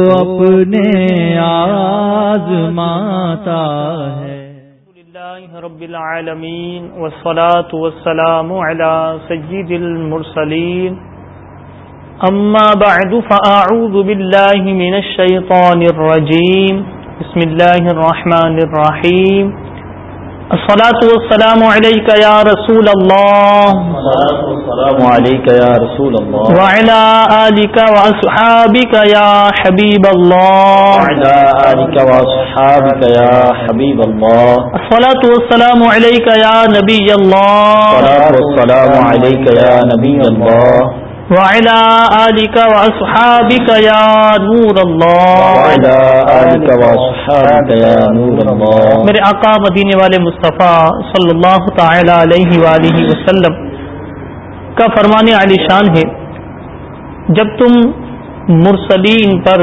اپنے آزماتا ہے۔ رب العالمین والصلاة والسلام على سید المرسلین۔ اما بعد، فاعوذ باللہ من الشیطان الرجیم۔ بسم اللہ الرحمن الرحیم۔ الصلاة والسلام عليك يا رسول الله. الصلاة والسلام عليك يا رسول الله وعلى آلك وأصحابك يا حبيب الله وعلى آلك وأصحابك يا حبيب الله. الصلاة والسلام عليك يا نبي الله. الصلاة والسلام عليك يا نبي الله. وعلى آلك وأصحابك يا نور الله. وعلى آلك وأصحابك يا نور الله. میرے آقا مدینے والے مصطفیٰ صلی اللہ تعالی علیہ وآلہ وسلم کا فرمان علی شان ہے جب تم مرسلین پر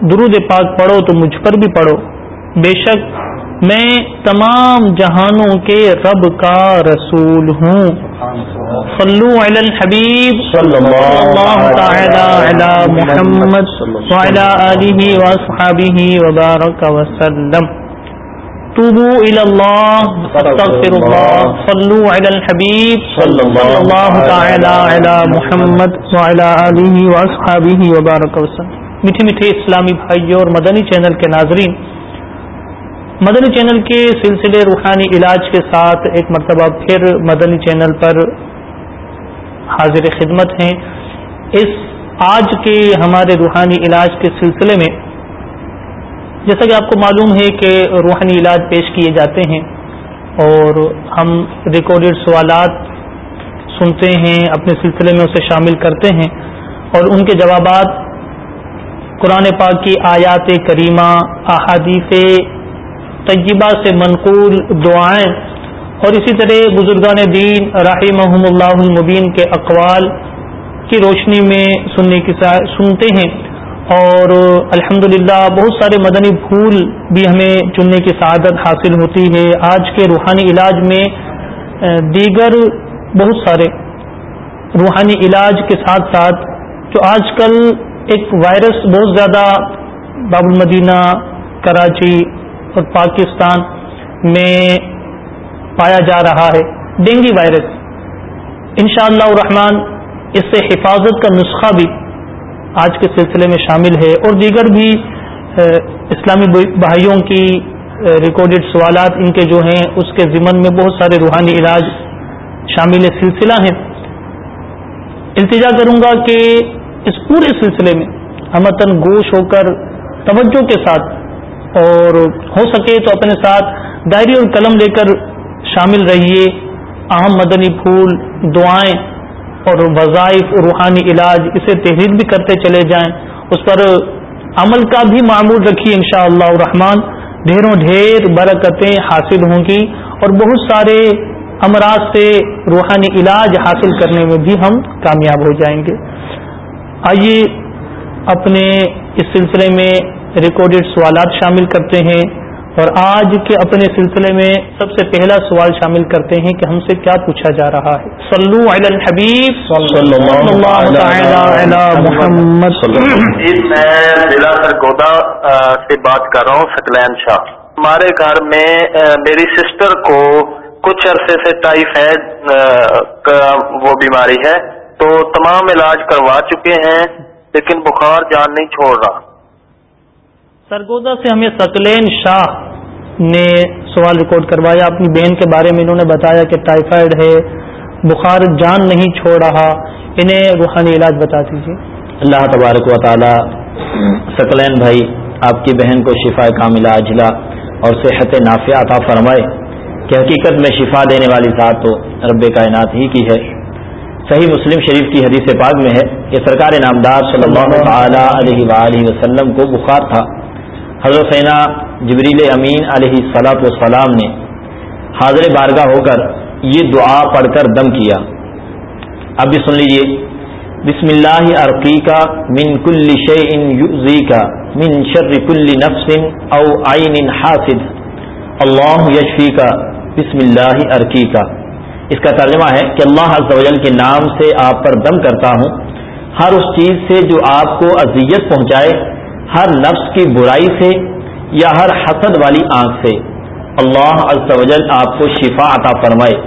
درود پاک پڑھو تو مجھ پر بھی پڑھو۔ بے شک میں تمام جہانوں کے رب کا رسول ہوں۔ صلو علی الحبیب صلی اللہ تعالی علی محمد وعلی آلہ واصحابہ وبارک وسلم. توبوا الى اللہ استغفر اللہ صلو علی الحبیب صلی اللہ تعالی علی محمد. وعلی آلہ واصحابہ وبارک وسلم. میٹھے میٹھے اسلامی بھائیوں اور مدنی چینل کے ناظرین مدنی چینل کے سلسلے روحانی علاج کے ساتھ ایک مرتبہ پھر مدنی چینل پر حاضر خدمت ہیں۔ اس آج کے ہمارے روحانی علاج کے سلسلے میں جیسا کہ آپ کو معلوم ہے کہ روحانی علاج پیش کیے جاتے ہیں اور ہم ریکارڈڈ سوالات سنتے ہیں، اپنے سلسلے میں اسے شامل کرتے ہیں اور ان کے جوابات قرآن پاک کی آیات کریمہ، احادیث طیبہ سے منقول دعائیں اور اسی طرح بزرگان دین رحمہم اللہ المبین کے اقوال کی روشنی میں سننے کی سنتے ہیں اور الحمد بہت سارے مدنی پھول بھی ہمیں چننے کی سعادت حاصل ہوتی ہے۔ آج کے روحانی علاج میں دیگر بہت سارے روحانی علاج کے ساتھ ساتھ جو آج کل ایک وائرس بہت زیادہ باب المدینہ، کراچی اور پاکستان میں پایا جا رہا ہے، ڈینگی وائرس۔ انشاءاللہ اللہ الرحمن، اس سے حفاظت کا نسخہ بھی آج کے سلسلے میں شامل ہے اور دیگر بھی اسلامی بھائیوں کی ریکارڈڈ سوالات ان کے جو ہیں، اس کے ضمن میں بہت سارے روحانی علاج شامل سلسلہ ہیں۔ التجا کروں گا کہ اس پورے سلسلے میں ہمتن گوش ہو کر توجہ کے ساتھ اور ہو سکے تو اپنے ساتھ ڈائری اور قلم لے کر شامل رہیے، اہم مدنی پھول، دعائیں اور وظائف، روحانی علاج، اسے تحریر بھی کرتے چلے جائیں۔ اس پر عمل کا بھی معمول رکھیے ان شاء اللہ الرحمن۔ ڈھیروں ڈھیر برکتیں حاصل ہوں گی اور بہت سارے امراض سے روحانی علاج حاصل کرنے میں بھی ہم کامیاب ہو جائیں گے۔ آئیے اپنے اس سلسلے میں ریکارڈڈ سوالات شامل کرتے ہیں۔ اور آج کے اپنے سلسلے میں سب سے پہلا سوال شامل کرتے ہیں کہ ہم سے کیا پوچھا جا رہا ہے۔ صلو علی الحبیب۔ محمد۔ جی میں ضلع سرگودا سے بات کر رہا ہوں سکلین شاہ۔ ہمارے گھر میں میری سسٹر کو کچھ عرصے سے ٹائیفائڈ وہ بیماری ہے تو تمام علاج کروا چکے ہیں لیکن بخار جان نہیں چھوڑ رہا۔ سرگودا سے ہمیں سکلین شاہ نے سوال ریکارڈ کروایا، اپنی بہن کے بارے میں انہوں نے بتایا کہ ٹائیفائڈ ہے، بخار جان نہیں چھوڑ رہا، انہیں روحانی علاج بتا دیجیے اللہ تبارک و تعالی سکلین بھائی، آپ کی بہن کو شفا کاملہ اجلا اور صحت نافیہ عطا فرمائے کہ حقیقت میں شفا دینے والی ذات تو رب کائنات ہی کی ہے۔ صحیح مسلم شریف کی حدیث پاک میں ہے کہ سرکار نامدار صلی اللہ تعالی علیہ وآلہ وسلم کو بخار تھا۔ حضرت سینا جبریل امین علیہ صلاحت والسلام نے حاضر بارگاہ ہو کر یہ دعا پڑھ کر دم کیا۔ اب بھی سن لیجیے بسم اللہ عرقی کا من کل شعی کا من شر کل نفس او عین حاسد۔ اللہ یشفی کا بسم اللہ عرقی کا اس کا ترجمہ ہے کہ اللہ عز و جل کے نام سے آپ پر دم کرتا ہوں۔ ہر اس چیز سے جو آپ کو اذیت پہنچائے ہر نفس کی برائی سے یا ہر حسد والی آنکھ سے۔ اللہ عز و جل آپ کو شفا عطا فرمائے۔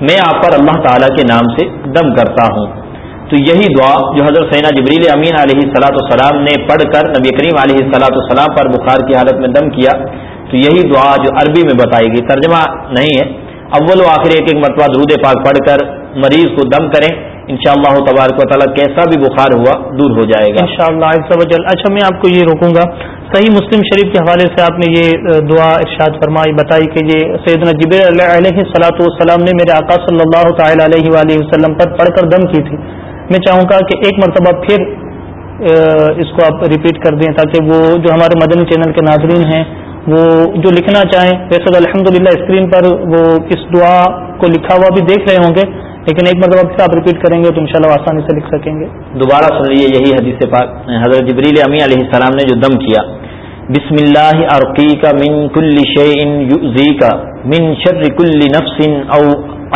میں آپ پر اللہ تعالیٰ کے نام سے دم کرتا ہوں۔ تو یہی دعا جو حضرت سینا جبریل امین علیہ صلاۃ السلام نے پڑھ کر نبی کریم علیہ صلاۃ السلام پر بخار کی حالت میں دم کیا، تو یہی دعا جو عربی میں بتائی گئی۔ ترجمہ نہیں ہے۔ اول و آخر ایک ایک مرتبہ درود پاک پڑھ کر مریض کو دم کریں۔ ان شاء اللہ تبارک و تعالیٰ کیسا بھی بخار ہوا دور ہو جائے گا۔ ان شاء اللہ اچھا میں آپ کو یہ روکوں گا۔ صحیح مسلم شریف کے حوالے سے آپ نے یہ دعا ارشاد فرمائی، بتائی کہ یہ سیدنا جب علیہ صلاۃ والسلام نے میرے آقا صلی اللہ تعالی علیہ وآلہ وسلم پر پڑھ کر دم کی تھی۔ میں چاہوں گا کہ ایک مرتبہ پھر اس کو آپ ریپیٹ کر دیں تاکہ وہ جو ہمارے مدنی چینل کے ناظرین ہیں، وہ جو لکھنا چاہیں۔ ویسے تو الحمد للہ اسکرین پر وہ اس دعا کو لکھا ہوا بھی دیکھ رہے ہوں گے۔ لیکن ایک مرتبہ پھر آپ ریپیٹ کریں گے تو انشاءاللہ آسانی سے لکھ سکیں گے۔ دوبارہ سن لیجیے یہی حدیث پاک۔ حضرت جبریل امی علیہ السلام نے جو دم کیا بسم اللہ عرقی کا من کل شعین کا من شر کل نفس او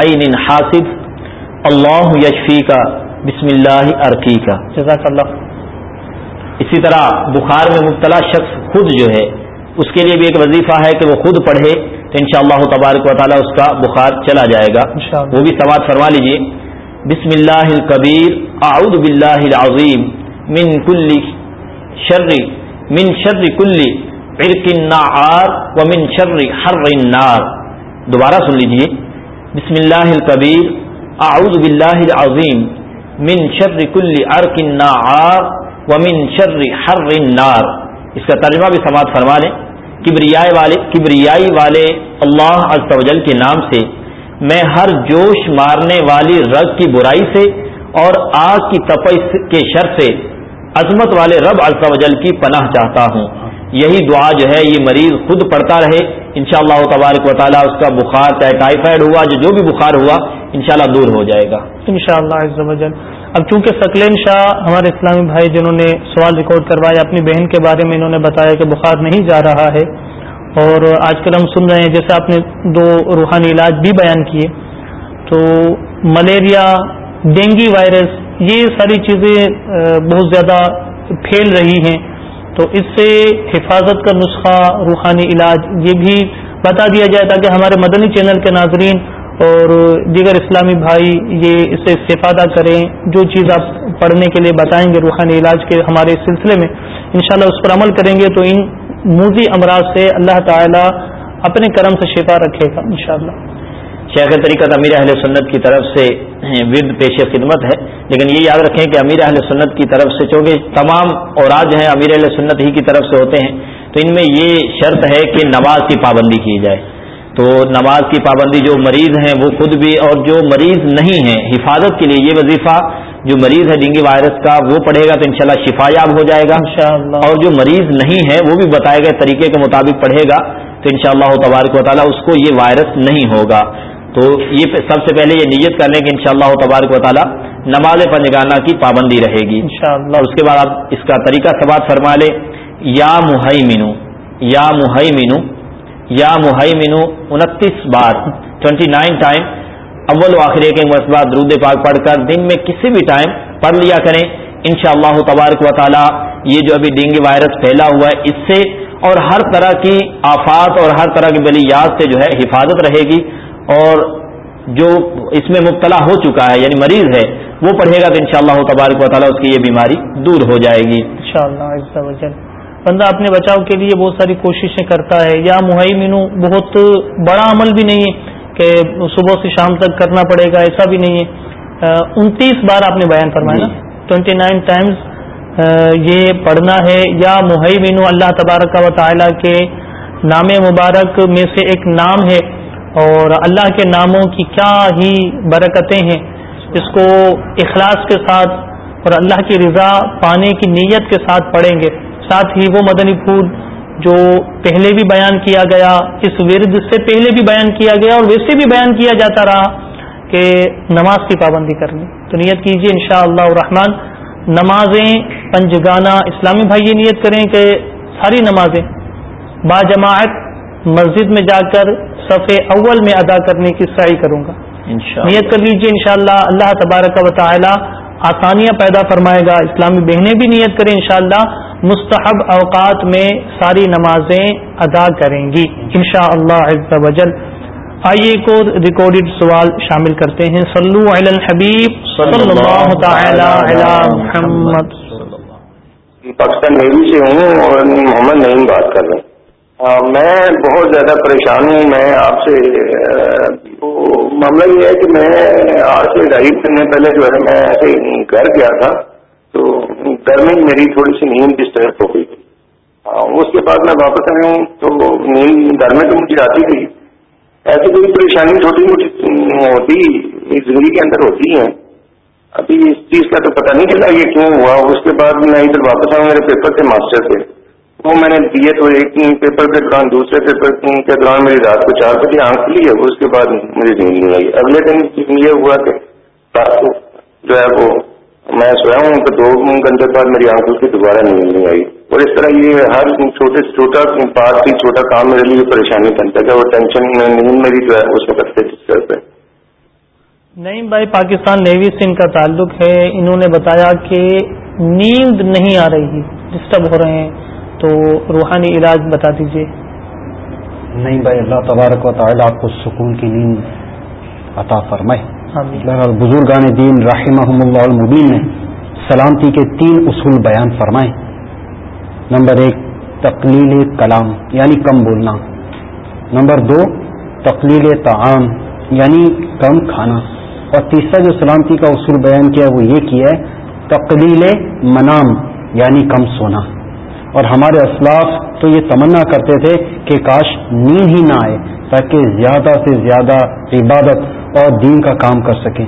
عین حاصف اللہ یشفی کا بسم اللہ عرقی کا جزاک اللہ اسی طرح بخار میں مبتلا شخص خود جو ہے اس کے لیے بھی ایک وظیفہ ہے کہ وہ خود پڑھے۔ تو ان شاء اللہ تبارک و تعالیٰ اس کا بخار چلا جائے گا. وہ بھی سواد فرما لیجیے بسم اللہ الکبیر اعوذ باللہ العظیم. من کل شر من شر کل عرق النعار و من شر حر النار دوبارہ سن لیجیے بسم اللہ الکبیر اعوذ باللہ العظیم. من شر کل ارک نار و من شر ہر نار. اس کا ترجمہ بھی سماعت فرما لیں. کبریائی والے کبریائی والے اللہ عز کے نام سے میں ہر جوش مارنے والی رگ کی برائی سے اور آگ کی تپس کے شر سے عظمت والے رب عز کی پناہ چاہتا ہوں۔ یہی دعا جو ہے، یہ مریض خود پڑھتا رہے۔ انشاءاللہ اللہ تبارک و تعالیٰ اس کا بخار چاہے ٹائیفائڈ ہوا، جو جو بھی بخار ہوا، انشاءاللہ دور ہو جائے گا۔ انشاءاللہ شاء اب چونکہ سکلین شاہ ہمارے اسلامی بھائی جنہوں نے سوال ریکارڈ کروایا، اپنی بہن کے بارے میں انہوں نے بتایا کہ بخار نہیں جا رہا ہے۔ اور آج کل ہم سن رہے ہیں، جیسے آپ نے دو روحانی علاج بھی بیان کیے، تو ملیریا، ڈینگی وائرس، یہ ساری چیزیں بہت زیادہ پھیل رہی ہیں۔ تو اس سے حفاظت کا نسخہ روحانی علاج، یہ بھی بتا دیا جائے تاکہ ہمارے مدنی چینل کے ناظرین اور دیگر اسلامی بھائی یہ اس سے استفادہ کریں، جو چیز آپ پڑھنے کے لیے بتائیں گے روحانی علاج کے ہمارے سلسلے میں، انشاءاللہ اس پر عمل کریں گے تو ان موزی امراض سے اللہ تعالی اپنے کرم سے شفا رکھے گا، انشاءاللہ۔ شیخ طریقت امیر اہل سنت کی طرف سے ورد پیش خدمت ہے، لیکن یہ یاد رکھیں کہ امیر اہل سنت کی طرف سے چونکہ تمام اوراج ہیں، امیر اہل سنت ہی کی طرف سے ہوتے ہیں، تو ان میں یہ شرط ہے کہ نماز کی پابندی کی جائے۔ تو نماز کی پابندی جو مریض ہیں وہ خود بھی اور جو مریض نہیں ہیں حفاظت کے لیے یہ وظیفہ جو مریض ہے ڈینگی وائرس کا وہ پڑھے گا تو انشاءاللہ شفا یاب ہو جائے گا۔ اور جو مریض نہیں ہے وہ بھی بتائے گئے طریقے کے مطابق پڑھے گا تو انشاءاللہ شاء تبارک و تعالیٰ اس کو یہ وائرس نہیں ہوگا۔ تو یہ سب سے پہلے یہ نیت کر لیں کہ انشاءاللہ اللہ تبارک و تعالیٰ نماز پنجگانہ کی پابندی رہے گی۔ اور اس کے بعد آپ اس کا طریقہ سبات فرما لیں۔ یا محی مینو یا محی مینو یا محی انتیس بار ٹوینٹی نائن ٹائم اول و آخر ایک مرتبہ درود پاک پڑھ کر دن میں کسی بھی ٹائم پڑھ لیا کریں۔ ان شاء اللہ تبارک و تعالیٰ یہ جو ابھی ڈینگی وائرس پھیلا ہوا ہے، اس سے اور ہر طرح کی آفات اور ہر طرح کی بلیات سے جو ہے حفاظت رہے گی۔ اور جو اس میں مبتلا ہو چکا ہے یعنی مریض ہے، وہ پڑھے گا تو انشاءاللہ اللہ تبارک و تعالیٰ اس کی یہ بیماری دور ہو جائے گی۔ انشاءاللہ بندہ اپنے بچاؤ کے لیے بہت ساری کوششیں کرتا ہے یا مہیمینو بہت بڑا عمل بھی نہیں ہے کہ صبح سے شام تک کرنا پڑے گا ایسا بھی نہیں ہے۔ انتیس بار آپ نے بیان فرمایا ٹوینٹی نائن ٹائمز یہ پڑھنا ہے۔ یا مہیمینو اللہ تبارک و تعالیٰ کے نام مبارک میں سے ایک نام ہے۔ اور اللہ کے ناموں کی کیا ہی برکتیں ہیں۔ اس کو اخلاص کے ساتھ اور اللہ کی رضا پانے کی نیت کے ساتھ پڑھیں گے۔ ساتھ ہی وہ مدنی پھول جو پہلے بھی بیان کیا گیا اس ورد سے پہلے بھی بیان کیا گیا اور ویسے بھی بیان کیا جاتا رہا کہ نماز کی پابندی کرنی۔ تو نیت کیجیے ان شاء اللہ الرحمن نمازیں پنجگانہ اسلامی بھائی یہ نیت کریں کہ ساری نمازیں با جماعت مسجد میں جا کر صفحے اول میں ادا کرنے کی سعی کروں گا۔ نیت کر لیجیے انشاءاللہ اللہ تبارک و تعالی آسانیاں پیدا فرمائے گا، اسلامی بہنیں بھی نیت کریں انشاءاللہ، مستحب اوقات میں ساری نمازیں ادا کریں گی، انشاءاللہ شاء اللہ آئیے کو ریکارڈڈ سوال شامل کرتے ہیں۔ صلو علی الحبیب صلی اللہ تعالی علی محمد۔ پاکستان نیوی سے ہوں اور محمد نعیم بات کر رہے ہیں۔ میں بہت زیادہ پریشان ہوں، میں آپ سے معاملہ یہ ہے کہ میں آج سے ڈھائی مہینے پہلے جو ہے میں ایسے گھر گیا تھا، تو گھر میں میری تھوڑی سی نیند ڈسٹرب ہو گئی تھی۔ ہاں، اس کے بعد میں واپس آیا ہوں، تو نیند گھر میں تو مجھے آتی تھی ایسی کوئی پریشانی چھوٹی موٹی ہوتی زندگی کے اندر ہوتی ہے ابھی اس چیز کا تو پتہ نہیں چلا یہ کیوں ہوا۔ اس کے بعد میں ادھر واپس آؤں میرے پیپر تھے ماسٹر سے وہ میں نے دیے تو ایک پیپر کے دوران، دوسرے پیپر کے دوران میری رات کو چار بجے آنکھ کھلی ہے، اس کے بعد مجھے نیند نہیں آئی۔ اگلے دن یہ ہوا کہ جو ہے وہ میں سویا ہوں تو دو گھنٹے بعد میری آنکھوں کی دوبارہ نیند نہیں آئی۔ اور اس طرح یہ ہر چھوٹے سے چھوٹا پارٹ ہی چھوٹا کام میرے لیے پریشانی بنتا ہے وہ ٹینشن نیند میری جو ہے اس وقت سے ڈسٹرب ہے۔ نعیم بھائی، پاکستان نیوی سے ان کا تعلق ہے۔ انہوں نے بتایا کہ نیند نہیں آ رہی، ڈسٹرب ہو رہے ہیں۔ تو روحانی علاج بتا دیجیے نہیں بھائی اللہ تبارک و تعالی آپ کو سکون کی نیند عطا فرمائے۔ بہرحال بزرگان دین رحمہ اللہ المبین نے سلامتی کے تین اصول بیان فرمائے۔ نمبر ایک تقلیل کلام یعنی کم بولنا۔ نمبر دو تقلیل تعام یعنی کم کھانا۔ اور تیسرا جو سلامتی کا اصول بیان کیا وہ یہ کیا ہے تقلیل منام یعنی کم سونا۔ اور ہمارے اسلاف تو یہ تمنا کرتے تھے کہ کاش نیند ہی نہ آئے تاکہ زیادہ سے زیادہ عبادت اور دین کا کام کر سکیں۔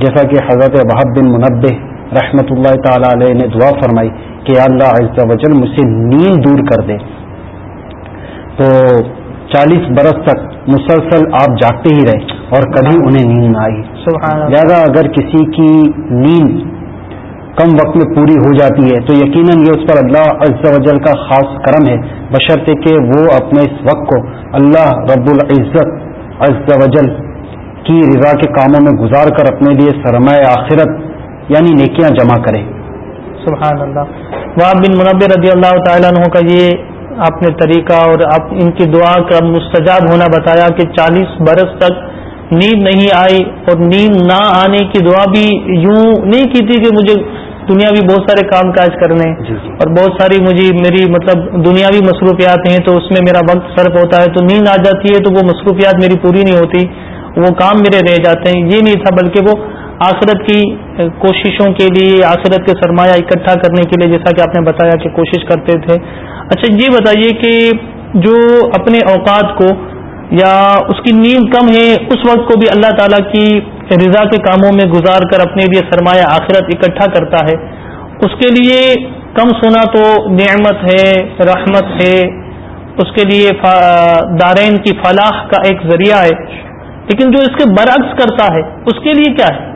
جیسا کہ حضرت وحب بن منبع رحمۃ اللہ تعالی علیہ نے دعا فرمائی کہ اللہ عز و جل مجھ سے نیند دور کر دے۔ تو چالیس برس تک مسلسل آپ جاگتے ہی رہے اور کبھی انہیں نیند نہ آئی لہٰذا اگر کسی کی نیند کم وقت میں پوری ہو جاتی ہے۔ تو یقیناً یہ اس پر اللہ عز و جل کا خاص کرم ہے۔ بشرطے کہ وہ اپنے اس وقت کو اللہ رب العزت عز و جل کی رضا کے کاموں میں گزار کر اپنے لیے سرمایہ آخرت یعنی نیکیاں جمع کرے۔ سبحان اللہ بن منبر رضی اللہ تعالیٰ عنہ کا یہ آپ نے طریقہ اور آپ ان کی دعا کا مستجاب ہونا بتایا کہ چالیس برس تک نیند نہیں آئی اور نیند نہ آنے کی دعا بھی یوں نہیں کی تھی کہ مجھے دنیاوی بہت سارے کام کاج کرنے جی، جی۔ اور بہت ساری مجھے میری مطلب دنیاوی مصروفیات ہیں تو اس میں میرا وقت صرف ہوتا ہے تو نیند آ جاتی ہے تو وہ مصروفیات میری پوری نہیں ہوتی وہ کام میرے رہ جاتے ہیں یہ نہیں تھا بلکہ وہ آخرت کی کوششوں کے لیے آخرت کے سرمایہ اکٹھا کرنے کے لیے جیسا کہ آپ نے بتایا کہ کوشش کرتے تھے اچھا یہ بتائیے کہ جو اپنے اوقات کو یا اس کی نیند کم ہے اس وقت کو بھی اللہ تعالیٰ کی رضا کے کاموں میں گزار کر اپنے لیے سرمایہ آخرت اکٹھا کرتا ہے۔ اس کے لیے کم سونا تو نعمت ہے، رحمت ہے۔ اس کے لیے دارین کی فلاح کا ایک ذریعہ ہے۔ لیکن جو اس کے برعکس کرتا ہے، اس کے لیے کیا ہے؟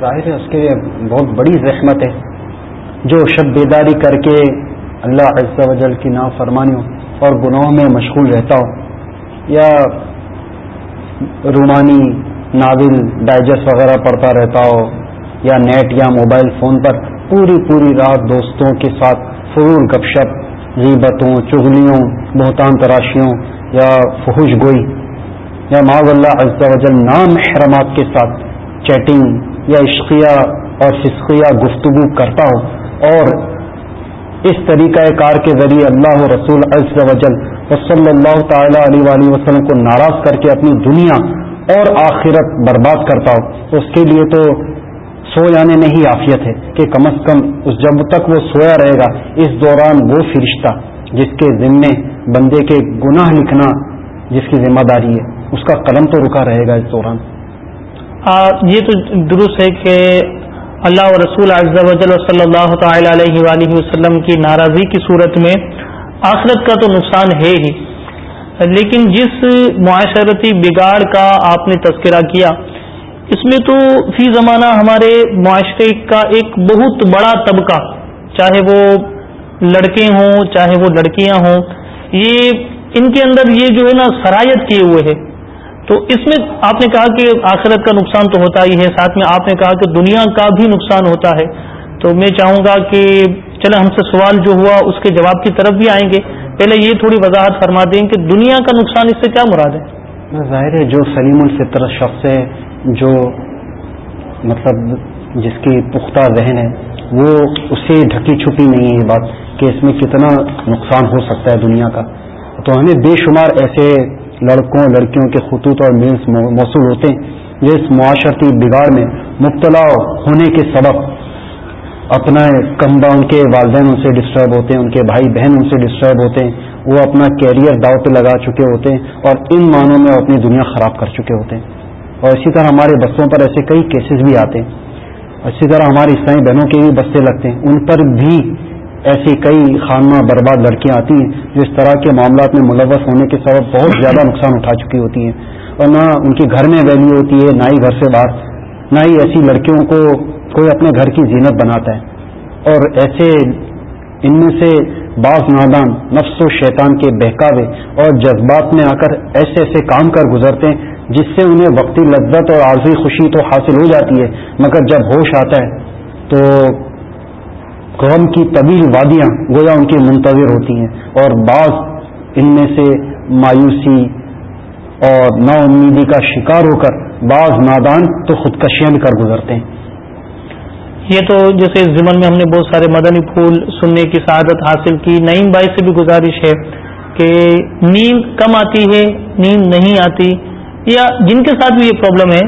ظاہر ہے اس کے لیے بہت بڑی زحمت ہے۔ جو شب بیداری کر کے اللہ عز و جل کی نافرمانیوں اور گناہوں میں مشغول رہتا ہو، یا رومانی ناول ڈائجسٹ وغیرہ پڑھتا رہتا ہو یا نیٹ یا موبائل فون پر پوری پوری رات دوستوں کے ساتھ فرور گپ شپ غیبتوں، چغلیوں، بہتان تراشیوں یا فحوش گوئی یا معذ اللہ عز و جل نام احرامات کے ساتھ چیٹنگ یا عشقیہ اور فسقیہ گفتگو کرتا ہو اور اس طریقہ کار کے ذریعے اللہ رسول عز و جل صلی اللہ تعالی علیہ وآلہ وسلم کو ناراض کر کے اپنی دنیا اور آخرت برباد کرتا ہو اس کے لیے تو سو جانے میں ہی عافیت ہے کہ کم از کم اس جب تک وہ سویا رہے گا اس دوران وہ فرشتہ جس کے ذمے بندے کے گناہ لکھنا جس کی ذمہ داری ہے اس کا قلم تو رکا رہے گا اس دوران۔ آ, یہ تو درست ہے کہ اللہ و رسول اعض و صلی اللہ تعالی علیہ وآلہ وسلم کی ناراضی کی صورت میں آخرت کا تو نقصان ہے ہی۔ لیکن جس معاشرتی بگاڑ کا آپ نے تذکرہ کیا، اس میں تو فی زمانہ ہمارے معاشرے کا ایک بہت بڑا طبقہ، چاہے وہ لڑکے ہوں، چاہے وہ لڑکیاں ہوں، یہ ان کے اندر یہ جو ہے نا سرایت کیے ہوئے ہے تو اس میں آپ نے کہا کہ آخرت کا نقصان تو ہوتا ہی ہے، ساتھ میں آپ نے کہا کہ دنیا کا بھی نقصان ہوتا ہے۔ تو میں چاہوں گا کہ چلے ہم سے سوال جو ہوا اس کے جواب کی طرف بھی آئیں گے۔ پہلے یہ تھوڑی وضاحت فرما دیں کہ دنیا کا نقصان اس سے کیا مراد ہے؟ ظاہر ہے جو سلیم الفطر شخص ہے، جو مطلب جس کی پختہ ذہن ہے، وہ اس سے ڈھکی چھپی نہیں ہے یہ بات کہ اس میں کتنا نقصان ہو سکتا ہے دنیا کا۔ تو ہمیں بے شمار ایسے لڑکوں، لڑکیوں کے خطوط اور میلس موصول ہوتے ہیں، جو اس معاشرتی بگاڑ میں مبتلا ہونے کے سبب اپنا کمبا ان کے والدین ان سے ڈسٹرب ہوتے ہیں، ان کے بھائی بہن ان سے ڈسٹرب ہوتے ہیں، وہ اپنا کیریئر داؤ پہ لگا چکے ہوتے ہیں اور ان معنوں میں اپنی دنیا خراب کر چکے ہوتے ہیں۔ اور اسی طرح ہمارے بسوں پر ایسے کئی کیسز بھی آتے ہیں۔ اسی طرح ہماری عیسائی بہنوں کے بھی بستے لگتے ہیں۔ ان پر بھی ایسی کئی خانہ برباد لڑکیاں آتی ہیں جو اس طرح کے معاملات میں ملوث ہونے کے سبب بہت زیادہ نقصان اٹھا چکی ہوتی ہیں۔ اور نہ ان کی گھر میں ویلیو ہوتی ہے، نہ ہی گھر سے باہر، نہ ہی ایسی لڑکیوں کو کوئی اپنے گھر کی زینت بناتا ہے اور ایسے ان میں سے بعض نادان نفس و شیطان کے بہکاوے اور جذبات میں آ کر ایسے ایسے کام کر گزرتے ہیں جس سے انہیں وقتی لذت اور عارضی خوشی تو حاصل ہو جاتی ہے، مگر جب ہوش آتا ہے تو غم کی طویل وادیاں گویا ان کی منتظر ہوتی ہیں اور بعض ان میں سے مایوسی اور نا امیدی کا شکار ہو کر بعض نادان تو خودکشیاں بھی کر گزرتے ہیں۔ یہ تو جیسے اس زمن میں ہم نے بہت سارے مدنی پھول سننے کی سعادت حاصل کی، نعیم بائی سے بھی گزارش ہے کہ نیند کم آتی ہے، نیند نہیں آتی، یا جن کے ساتھ بھی یہ پرابلم ہے،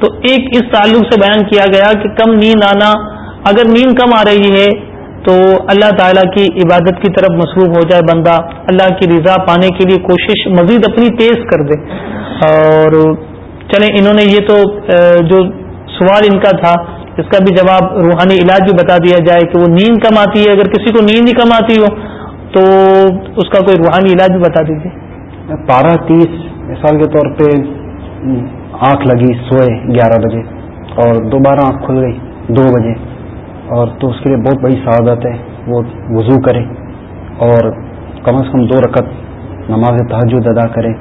تو ایک اس تعلق سے بیان کیا گیا کہ کم نیند آنا اگر نیند کم آ رہی ہے تو اللہ تعالیٰ کی عبادت کی طرف مصروف ہو جائے بندہ، اللہ کی رضا پانے کے لیے کوشش مزید اپنی تیز کر دے۔ اور چلیں، انہوں نے یہ تو جو سوال ان کا تھا اس کا بھی جواب روحانی علاج بھی بتا دیا جائے کہ وہ نیند کم آتی ہے، اگر کسی کو نیند ہی کم آتی ہو، تو اس کا کوئی روحانی علاج بھی بتا دیجیے پارہ تیس، مثال کے طور پہ آنکھ لگی، سوئے گیارہ بجے، اور دوبارہ آنکھ کھل گئی، دو بجے۔ اور تو اس کے لیے بہت بڑی سعادت ہے، وہ وضو کرے، اور کم از کم دو رکعت نماز تحجد ادا کرے،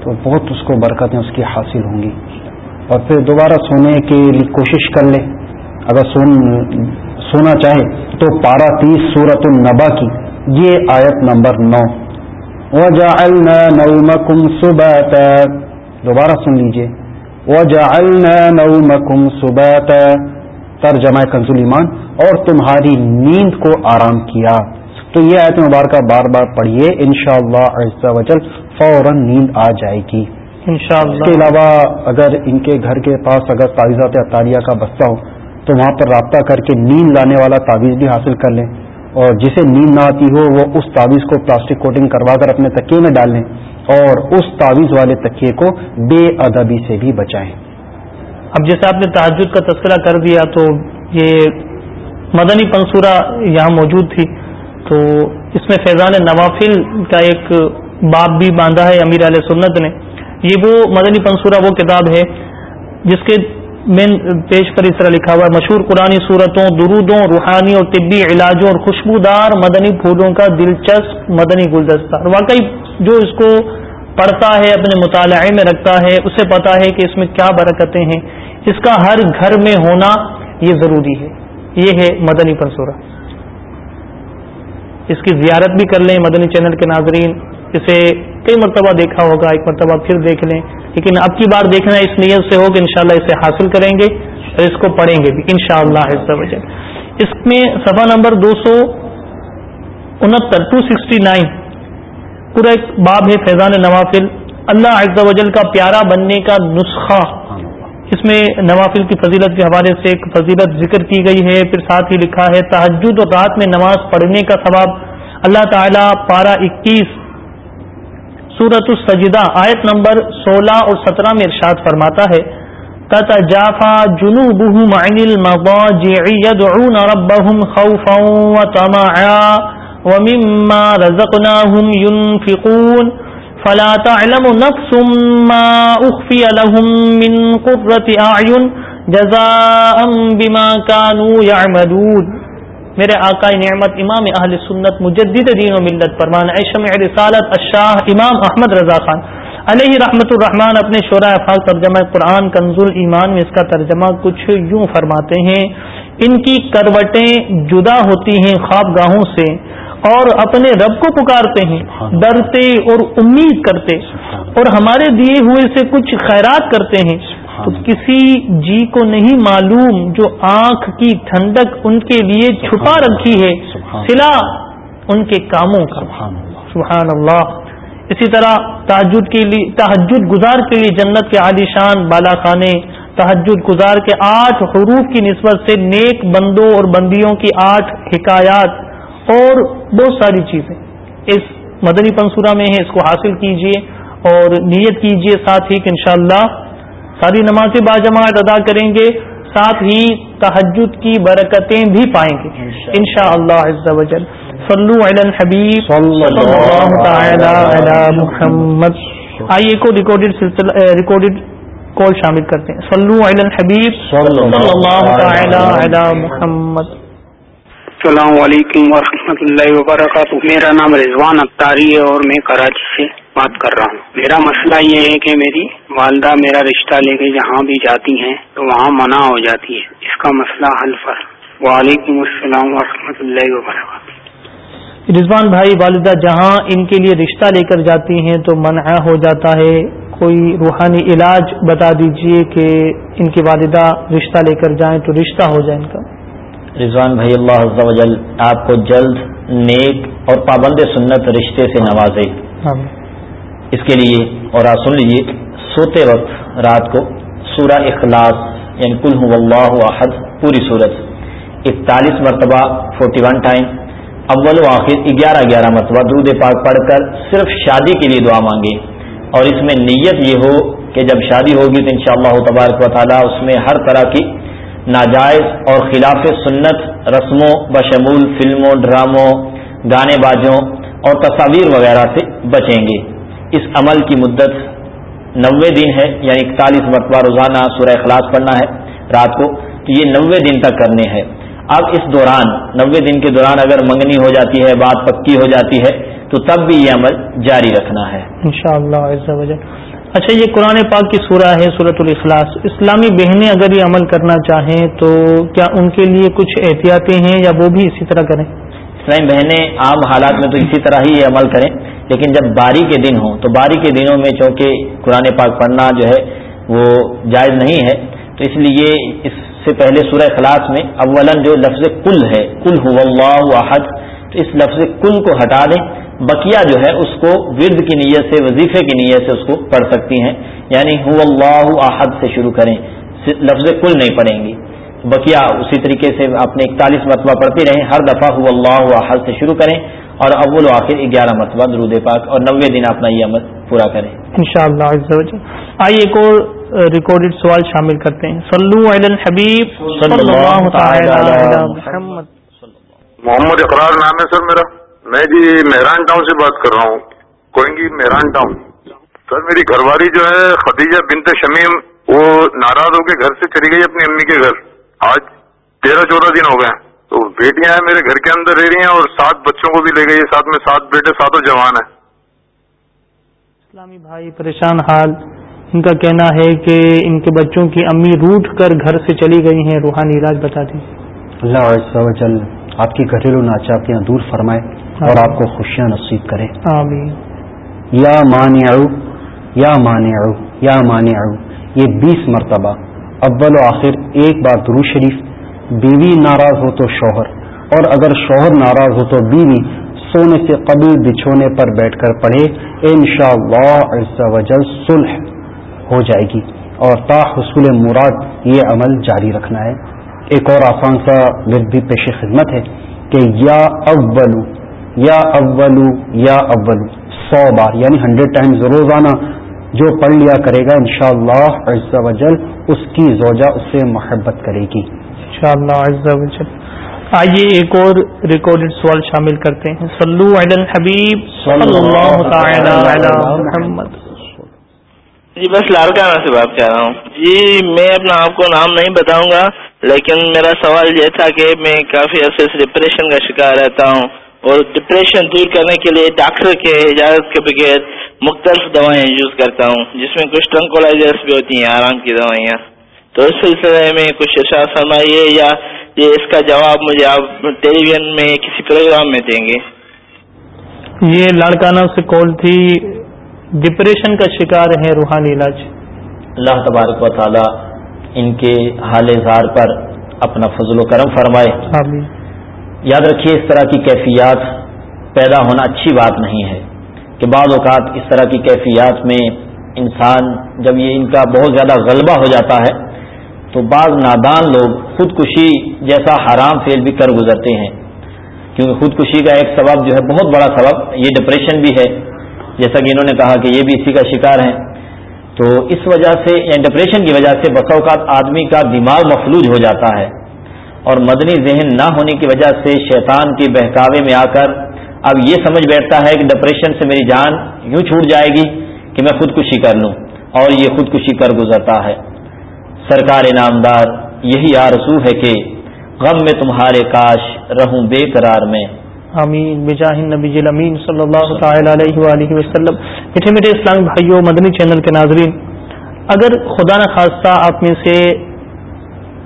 تو بہت اس کو برکتیں اس کی حاصل ہوں گی۔ اور پھر دوبارہ سونے کے لیے کوشش کر لے اگر سون سونا چاہے تو پارا تیس سورت النبا کی یہ آیت نمبر نو۔ وجعلنا نومكم سباتا۔ دوبارہ سن لیجیے۔ وجعلنا نومكم سباتا۔ ترجمہ کنزول ایمان۔ اور تمہاری نیند کو آرام کیا۔ تو یہ آیت مبارکہ بار بار پڑھیے انشاءاللہ شاء اللہ فوراً نیند آ جائے گی۔ اس کے علاوہ اگر ان کے گھر کے پاس اگر تعویذات اطاریہ کا بستہ ہو تو وہاں پر رابطہ کر کے نیند لانے والا تعویذ بھی حاصل کر لیں اور جسے نیند نہ آتی ہو وہ اس تعویذ کو پلاسٹک کوٹنگ کروا کر اپنے تکیے میں ڈال لیں اور اس تعویذ والے تکیے کو بے ادبی سے بھی بچائیں۔ اب جیسے آپ نے تعجد کا تذکرہ کر دیا تو یہ مدنی پنصورہ یہاں موجود تھی۔ تو اس میں فیضان نوافل کا ایک باب بھی باندھا ہے امیر علیہ سنت نے۔ یہ وہ مدنی پنصورہ وہ کتاب ہے جس کے مین پیج پر اس طرح لکھا ہوا ہے، مشہور قرآن صورتوں، درودوں، روحانی اور طبی علاجوں اور خوشبودار مدنی پھولوں کا دلچسپ مدنی گلدستہ۔ واقعی جو اس کو پڑھتا ہے، اپنے مطالعے میں رکھتا ہے، اسے پتا ہے کہ اس میں کیا برکتیں ہیں۔ اس کا ہر گھر میں ہونا یہ ضروری ہے۔ یہ ہے مدنی پنصورہ اس کی زیارت بھی کر لیں مدنی چینل کے ناظرین۔ اسے کئی مرتبہ دیکھا ہوگا، ایک مرتبہ پھر دیکھ لیں۔ لیکن اب کی بار دیکھنا اس نیت سے ہو کہ انشاءاللہ اسے حاصل کریں گے اور اس کو پڑھیں گے بھی ان شاء اللہ اس میں سفا نمبر دو سو انہتر ٹو سکسٹی نائن پورا ایک باب ہے فیضان نوافل۔ اللہ عز و جل کا پیارا بننے کا نسخہ۔ اس میں نوافل کی فضیلت کے حوالے سے ایک فضیلت ذکر کی گئی ہے، پھر ساتھ ہی لکھا ہے تحجد اور رات میں نماز پڑھنے کا ثواب۔ اللہ تعالیٰ پارہ اکیس سورت السجدہ آیت نمبر سولہ اور سترہ میں ارشاد فرماتا ہے تتجافا جنوبهم عن المضاجع يدعون ربهم خوفا وطمعا ومما رزقناهم ينفقون. فلا تعلم نفس ما أخفي لهم من قرة أعين جزاء بما كانوا يعملون. میرے آقا نعمت امام اہل سنت مجدد دین و ملت فرمان عشم رسالت الشاہ امام احمد رضا خان۔ علیہ رحمت الرحمان اپنے شعرا افاق ترجمہ قرآن کنزول ایمان میں اس کا ترجمہ کچھ یوں فرماتے ہیں ان کی کروٹیں جدا ہوتی ہیں خواب گاہوں سے اور اپنے رب کو پکارتے ہیں ڈرتے اور امید کرتے۔ اور ہمارے دیے ہوئے سے کچھ خیرات کرتے ہیں۔ تو کسی جی کو نہیں معلوم جو آنکھ کی ٹھنڈک ان کے لیے چھپا رکھی ہے سلا ان کے کاموں کا۔ سبحان اللہ۔ اسی طرح تحجد کے لیے تحجد گزار کے لیے جنت کے عالیشان بالا خانے تحجد گزار کے آٹھ حروف کی نسبت سے نیک بندوں اور بندیوں کی آٹھ حکایات اور بہت ساری چیزیں۔ اس مدنی پنصورہ میں ہے اس کو حاصل کیجیے اور نیت کیجیے ساتھ ہی کہ انشاءاللہ ساری نمازیں باجماعت ادا کریں گے ساتھ ہی تحجد کی برکتیں بھی پائیں گے۔ ان شاء اللہ صلو علی الحبیب۔ محمد۔ آئیے کو ریکارڈیڈ ریکارڈیڈ کال شامل کرتے ہیں۔ صلو علی الحبیب۔ محمد۔ السلام علیکم ورحمۃ اللہ وبرکاتہ۔ میرا نام رضوان اختاری ہے اور میں کراچی سے۔ بات کر رہا ہوں۔ میرا مسئلہ یہ ہے کہ میری والدہ میرا رشتہ لے کے جہاں بھی جاتی ہیں تو وہاں منع ہو جاتی ہے۔ اس کا مسئلہ حل پر۔ وعلیکم السلام ورحمۃ اللہ وبرکاتہ۔ رضوان بھائی والدہ جہاں ان کے لیے رشتہ لے کر جاتی ہیں تو منع ہو جاتا ہے۔ کوئی روحانی علاج بتا دیجیے کہ ان کی والدہ رشتہ لے کر جائیں تو رشتہ ہو جائے ان کا۔ رضوان بھائی اللہ عز و جل آپ کو جلد نیک اور پابند سنت رشتے سے نوازے۔ اس کے لیے اور آپ سن لیجیے سوتے وقت رات کو سورہ اخلاص یعنی کل ہوں اللہ احد، پوری صورت اکتالیس مرتبہ، فورٹی ون ٹائم۔ اول و آخر، گیارہ گیارہ مرتبہ دودھ پاک پڑھ کر صرف شادی کے لیے دعا مانگے۔ اور اس میں نیت یہ ہو کہ جب شادی ہوگی تو انشاءاللہ شاء تبارک و تعالیٰ اس میں ہر طرح کی ناجائز اور خلاف سنت رسموں، بشمول فلموں، ڈراموں، گانے بازوں اور تصاویر وغیرہ سے بچیں گے۔ اس عمل کی مدت نوے دن ہے یعنی اکتالیس مرتبہ روزانہ سورہ اخلاص پڑھنا ہے رات کو تو یہ نوے دن تک کرنے ہیں۔ اب اس دوران نوے دن کے دوران اگر منگنی ہو جاتی ہے بات پکی ہو جاتی ہے تو تب بھی یہ عمل جاری رکھنا ہے۔ انشاءاللہ اچھا یہ قرآن پاک کی سورہ ہے صورت الاخلاص۔ اسلامی بہنیں اگر یہ عمل کرنا چاہیں تو کیا ان کے لیے کچھ احتیاطیں ہیں یا وہ بھی اسی طرح کریں؟ اسلامی بہنیں عام حالات میں تو اسی طرح ہی یہ عمل کریں۔ لیکن جب باری کے دن ہوں تو باری کے دنوں میں چونکہ قرآن پاک پڑھنا جو ہے وہ جائز نہیں ہے، تو اس لیے اس سے پہلے سورہ اخلاص میں اولن جو لفظ کل ہے کل ہو اللہ احد، تو اس لفظ کل کو ہٹا دیں۔ بقیہ جو ہے اس کو ورد کی نیت سے، وظیفے کی نیت سے اس کو پڑھ سکتی ہیں۔ یعنی ہو اللہ احد سے شروع کریں، لفظ کل نہیں پڑھیں گی۔ بقیہ اسی طریقے سے اپنے اکتالیس مرتبہ پڑھتی رہیں۔ ہر دفعہ ہو اللہ احد سے شروع کریں۔ اور اول و آخر گیارہ مرتبہ درود پاک اور نوے دن اپنا یہ عمل پورا کریں۔ ان شاء اللہ آئیے ایک اور ریکارڈیڈ سوال شامل کرتے ہیں۔ صلو علی الحبیب۔ صلی اللہ تعالی محمد۔ محمد۔ اقرار نام ہے سر میرا۔ میں جی مہران ٹاؤن سے بات کر رہا ہوں۔ کوئنگی مہران ٹاؤن۔ سر میری گھر والی جو ہے خدیجہ بنت شمیم وہ ناراض ہو کے گھر سے چلی گئی اپنی امی کے گھر۔ آج تیرہ چودہ دن ہو گئے تو بیٹیاں ہیں میرے گھر کے اندر رہ رہی ہیں اور سات بچوں کو بھی لے گئی ساتھ میں سات بیٹے ساتوں جوان ہیں۔ اسلامی بھائی پریشان حال۔ ان کا کہنا ہے کہ ان کے بچوں کی امی روٹ کر گھر سے چلی گئی ہیں۔ روحانی علاج بتا دیں۔ اللہ آپ کی گھریلو ناچاکیاں دور فرمائے اور آپ کو خوشیاں نصیب کرے۔ آمین۔ یا مانع یا مانع یا مانع یہ بیس مرتبہ اول و آخر ایک بار درو شریف بیوی ناراض ہو تو شوہر، اور اگر شوہر ناراض ہو تو بیوی سونے سے قبل بچھونے پر بیٹھ کر پڑھے ان شاء اللہ وجل صلح ہو جائے گی۔ اور تا حصول مراد یہ عمل جاری رکھنا ہے۔ ایک اور آسان سا بھی پیش خدمت ہے کہ یا اولو یا اولو یا اولو سو بار یعنی ہنڈریڈ ٹائمز روزانہ جو پڑھ لیا کرے گا، انشاءاللہ شاء اللہ اس کی زوجہ اس سے محبت کرے گی۔ انشاءاللہ آئیے ایک اور ریکارڈڈ سوال شامل کرتے ہیں۔ صلو علی الحبیب صلی اللہ تعالی علی محمد۔ جی بس لارکانہ سے بات کر رہا ہوں۔ جی میں اپنا آپ کو نام نہیں بتاؤں گا لیکن میرا سوال یہ تھا کہ میں کافی عرصے سے ڈپریشن کا شکار رہتا ہوں اور ڈپریشن دور کرنے کے لیے ڈاکٹر کے اجازت کے بغیر مختلف دوائیں یوز کرتا ہوں جس میں کچھ ٹرنکولائزرس بھی ہوتی ہیں آرام کی دوائیاں۔ تو اس سلسلے میں کچھ اشاع فرمائیے یا یہ اس کا جواب مجھے آپ ٹیلی ویژن میں کسی پروگرام میں دیں گے؟ یہ لاڑکانہ سے کال تھی ڈپریشن کا شکار ہے روحانی علاج۔ اللہ تبارک و تعالی ان کے حال اظہار پر اپنا فضل و کرم فرمائے۔ آمین۔ یاد رکھیے اس طرح کی کیفیات پیدا ہونا اچھی بات نہیں ہے کہ بعض اوقات اس طرح کی کیفیات میں انسان جب یہ ان کا بہت زیادہ غلبہ ہو جاتا ہے تو بعض نادان لوگ خودکشی جیسا حرام فیل بھی کر گزرتے ہیں۔ کیونکہ خودکشی کا ایک سبب جو ہے بہت بڑا سبب یہ ڈپریشن بھی ہے۔ جیسا کہ انہوں نے کہا کہ یہ بھی اسی کا شکار ہیں۔ تو اس وجہ سے یعنی یا ڈپریشن کی وجہ سے بسا اوقات آدمی کا دماغ مفلوج ہو جاتا ہے۔ اور مدنی ذہن نہ ہونے کی وجہ سے شیطان کے بہکاوے میں آ کر اب یہ سمجھ بیٹھتا ہے کہ ڈپریشن سے میری جان یوں چھوٹ جائے گی کہ میں خودکشی کر لوں اور یہ خودکشی کر گزرتا ہے۔ سرکار انعامدار، یہی آرسو ہے کہ غم میں تمہارے کاش رہوں بے قرار میں۔ آمین۔ بجاہ نبی امین صلی اللہ تعالی علیہ وآلہ وسلم۔ میٹھے میٹھے اسلامی بھائیوں، مدنی چینل کے ناظرین، اگر خدا نخواستہ آپ میں سے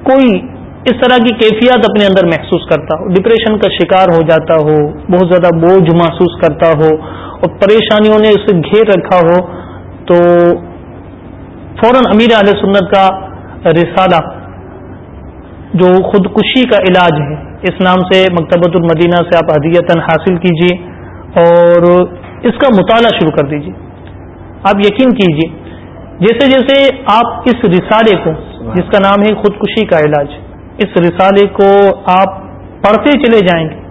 کوئی اس طرح کی کیفیات اپنے اندر محسوس کرتا ہو ڈپریشن کا شکار ہو جاتا ہو، بہت زیادہ بوجھ محسوس کرتا ہو اور پریشانیوں نے اسے گھیر رکھا ہو، تو فوراً امیر علیہ سنت کا رسالہ جو خودکشی کا علاج ہے، اس نام سے مکتبۃ المدینہ سے آپ حدیتاً حاصل کیجیے اور اس کا مطالعہ شروع کر دیجیے آپ یقین کیجیے جیسے جیسے آپ اس رسالے کو، جس کا نام ہے خودکشی کا علاج، اس رسالے کو آپ پڑھتے چلے جائیں گے۔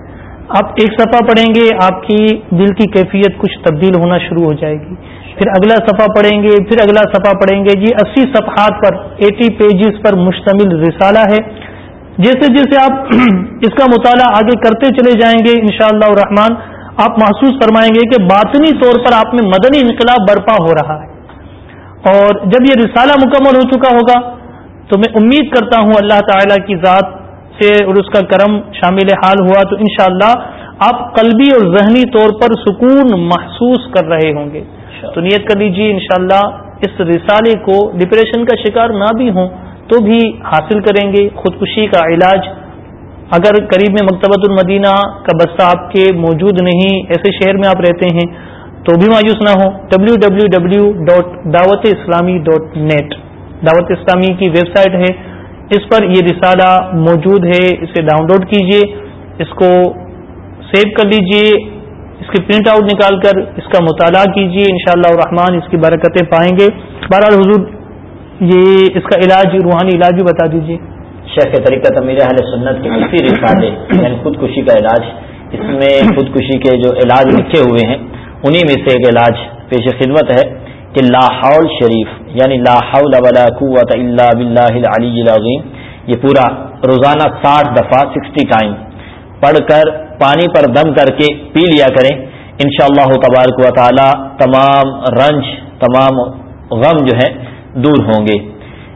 آپ ایک صفحہ پڑھیں گے، آپ کی دل کی کیفیت کچھ تبدیل ہونا شروع ہو جائے گی۔ پھر اگلا صفحہ پڑھیں گے، پھر اگلا صفحہ پڑھیں گے۔ جی اسی صفحات پر ایٹی پیجز پر مشتمل رسالہ ہے۔ جیسے جیسے آپ اس کا مطالعہ آگے کرتے چلے جائیں گے، انشاءاللہ شاء الرحمان آپ محسوس فرمائیں گے کہ باطنی طور پر آپ میں مدنی انقلاب برپا ہو رہا ہے۔ اور جب یہ رسالہ مکمل ہو چکا ہوگا، تو میں امید کرتا ہوں اللہ تعالی کی ذات سے اور اس کا کرم شامل حال ہوا تو انشاءاللہ آپ قلبی اور ذہنی طور پر سکون محسوس کر رہے ہوں گے۔ تو نیت کر لیجیے انشاءاللہ اس رسالے کو ڈپریشن کا شکار نہ بھی ہوں تو بھی حاصل کریں گے خودکشی کا علاج۔ اگر قریب میں مکتبۃ المدینہ کا بستہ آپ کے موجود نہیں، ایسے شہر میں آپ رہتے ہیں تو بھی مایوس نہ ہو W W W dot Dawat Islami dot net دعوت اسلامی کی ویب سائٹ ہے۔ اس پر یہ رسالہ موجود ہے، اسے ڈاؤن لوڈ کیجیے اس کو سیو کر لیجیے اس کی پرنٹ آؤٹ نکال کر اس کا مطالعہ کیجیے انشاءاللہ شاء اللہ اس کی برکتیں پائیں گے۔ بہرحال حضور، یہ اس کا علاج، روحانی علاج بھی بتا دیجیے شیخ طریقہ امیر اہل سنت کے کسی رسالے یعنی خودکشی کا علاج، اس میں خودکشی کے جو علاج لکھے ہوئے ہیں، انہی میں سے ایک علاج پیش خدمت ہے۔ کہ لا شریف یعنی لا حول ولا قوت الا باللہ العلی العظیم، یہ پورا روزانہ ساٹھ دفعہ، سکسٹی ٹائم پڑھ کر، پانی پر دم کر کے پی لیا کریں، انشاءاللہ اللہ تبارک و تعالی تمام رنج، تمام غم جو ہے، دور ہوں گے۔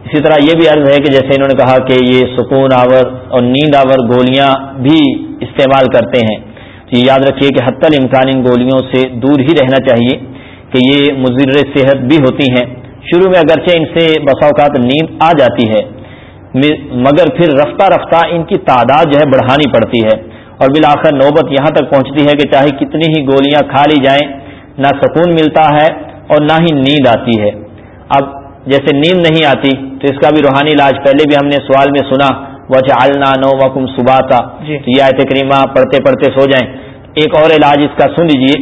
اسی طرح یہ بھی عرض ہے کہ جیسے انہوں نے کہا کہ یہ سکون آور اور نیند آور گولیاں بھی استعمال کرتے ہیں۔ تو یہ یاد رکھیے کہ حتی الامکان ان گولیوں سے دور ہی رہنا چاہیے۔ کہ یہ مضر صحت بھی ہوتی ہیں۔ شروع میں اگرچہ ان سے بسا اوقات نیند آ جاتی ہے مگر پھر رفتہ رفتہ ان کی تعداد جو ہے بڑھانی پڑتی ہے۔ اور بالآخر نوبت یہاں تک پہنچتی ہے کہ چاہے کتنی ہی گولیاں کھا لی جائیں نہ سکون ملتا ہے اور نہ ہی نیند آتی ہے۔ اب جیسے نیند نہیں آتی تو اس کا بھی روحانی علاج پہلے بھی ہم نے سوال میں سنا وہ النا نو وکم صبح تھا جی یہ آیت کریمہ پڑھتے پڑھتے سو جائیں۔ ایک اور علاج اس کا سن لیجیے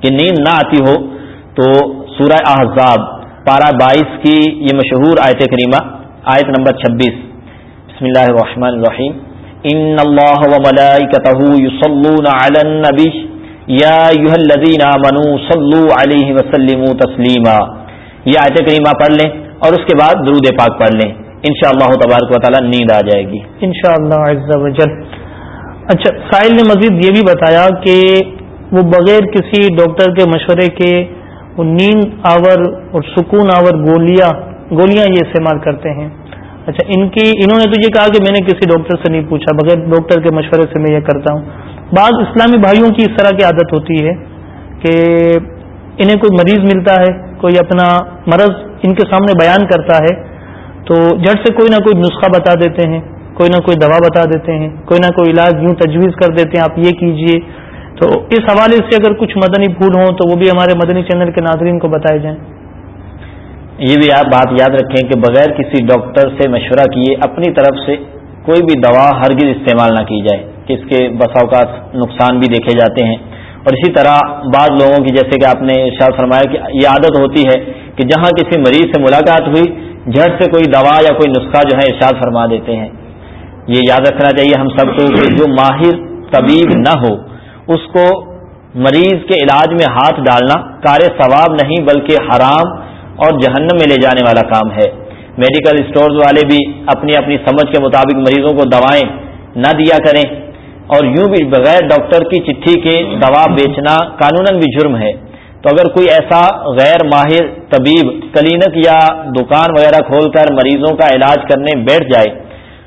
کہ نیند نہ آتی ہو تو سورہ احزاب پارہ بائیس کی یہ مشہور آیت کریمہ، آیت نمبر چھبیس۔ بسم اللہ الرحمن الرحیم۔ ان اللہ و یصلون علی النبی۔ یا ایھا الذین آمنوا صلوا علیہ وسلموا تسلیما۔ یہ آیت کریمہ پڑھ لیں اور اس کے بعد درود پاک پڑھ لیں۔ انشاءاللہ تبارک و تعالی نیند آ جائے گی۔ انشاءاللہ عز و جل۔ اچھا سائل نے مزید یہ بھی بتایا کہ وہ بغیر کسی ڈاکٹر کے مشورے کے وہ نیند آور اور سکون آور گولیاں گولیاں یہ استعمال کرتے ہیں۔ اچھا ان کی انہوں نے تو یہ کہا کہ میں نے کسی ڈاکٹر سے نہیں پوچھا، بغیر ڈاکٹر کے مشورے سے میں یہ کرتا ہوں۔ بعض اسلامی بھائیوں کی اس طرح کی عادت ہوتی ہے کہ انہیں کوئی مریض ملتا ہے، کوئی اپنا مرض ان کے سامنے بیان کرتا ہے، تو جھٹ سے کوئی نہ کوئی نسخہ بتا دیتے ہیں، کوئی نہ کوئی دوا بتا دیتے ہیں، کوئی نہ کوئی علاج یوں تجویز کر دیتے ہیں، آپ یہ کیجیے۔ تو اس حوالے سے اگر کچھ مدنی پھول ہوں تو وہ بھی ہمارے مدنی چینل کے ناظرین کو بتائے جائیں۔ یہ بھی آپ بات یاد رکھیں کہ بغیر کسی ڈاکٹر سے مشورہ کیے اپنی طرف سے کوئی بھی دوا ہرگز استعمال نہ کی جائے، کہ اس کے بسا اوقات نقصان بھی دیکھے جاتے ہیں۔ اور اسی طرح بعض لوگوں کی، جیسے کہ آپ نے ارشاد فرمایا کہ یہ عادت ہوتی ہے کہ جہاں کسی مریض سے ملاقات ہوئی، جھٹ سے کوئی دوا یا کوئی نسخہ جو ہے ارشاد فرما دیتے ہیں۔ یہ یاد رکھنا چاہیے ہم سب کو کہ جو ماہر طبیب نہ ہو اس کو مریض کے علاج میں ہاتھ ڈالنا کار ثواب نہیں بلکہ حرام اور جہنم میں لے جانے والا کام ہے۔ میڈیکل اسٹورز والے بھی اپنی اپنی سمجھ کے مطابق مریضوں کو دوائیں نہ دیا کریں اور یوں بھی بغیر ڈاکٹر کی چٹھی کے دوا بیچنا قانون بھی جرم ہے۔ تو اگر کوئی ایسا غیر ماہر طبیب کلینک یا دکان وغیرہ کھول کر مریضوں کا علاج کرنے بیٹھ جائے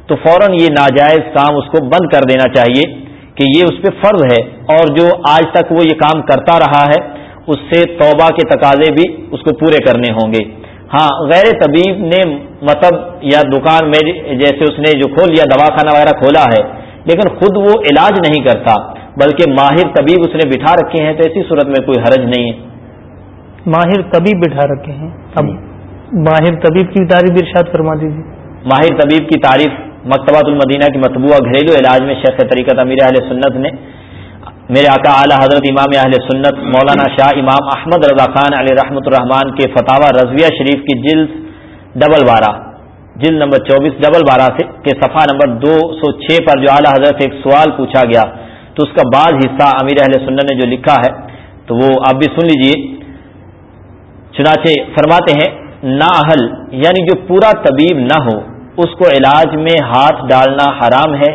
تو فوراً یہ ناجائز کام اس کو بند کر دینا چاہیے۔ کہ یہ اس پہ فرض ہے اور جو آج تک وہ یہ کام کرتا رہا ہے اس سے توبہ کے تقاضے بھی اس کو پورے کرنے ہوں گے۔ ہاں غیر طبیب نے مطلب یا دکان میں جیسے اس نے جو کھول لیا دواخانہ وغیرہ کھولا ہے لیکن خود وہ علاج نہیں کرتا بلکہ ماہر طبیب اس نے بٹھا رکھے ہیں تو ایسی صورت میں کوئی حرج نہیں ہے۔ ماہر طبیب بٹھا رکھے ہیں؟ اب ماہر طبیب کی تعریف ارشاد فرما دیجیے۔ ماہر طبیب کی تعریف مکتبۃ المدینہ کی مطبوعہ گھریلو علاج میں شیخ طریقت امیر اہل سنت نے میرے آقا اعلیٰ حضرت امام اہل سنت مولانا شاہ امام احمد رضا خان علیہ رحمۃ الرحمان کے فتح رضویہ شریف کی جلد ڈبل بارہ، جلد نمبر چوبیس ڈبل بارہ سے کے صفحہ نمبر دو سو چھ پر جو اعلیٰ حضرت سے ایک سوال پوچھا گیا، تو اس کا بعض حصہ امیر اہل سنت نے جو لکھا ہے، تو وہ آپ بھی سن لیجیے۔ چنانچہ فرماتے ہیں، نااہل یعنی جو پورا طبیب نہ ہو اس کو علاج میں ہاتھ ڈالنا حرام ہے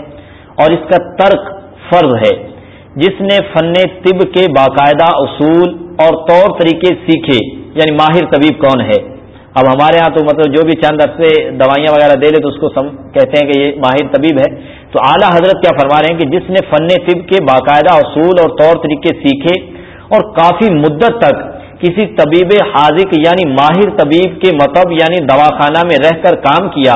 اور اس کا ترک فرض ہے۔ جس نے فن طب کے باقاعدہ اصول اور طور طریقے سیکھے یعنی ماہر طبیب کون ہے؟ اب ہمارے ہاں تو مطلب جو بھی چند عرصے دوائیاں وغیرہ دے لے تو اس کو سم کہتے ہیں کہ یہ ماہر طبیب ہے۔ تو اعلیٰ حضرت کیا فرما رہے ہیں کہ جس نے فن طب کے باقاعدہ اصول اور طور طریقے سیکھے اور کافی مدت تک کسی طبیب حاضق یعنی ماہر طبیب کے مطب یعنی دواخانہ میں رہ کر کام کیا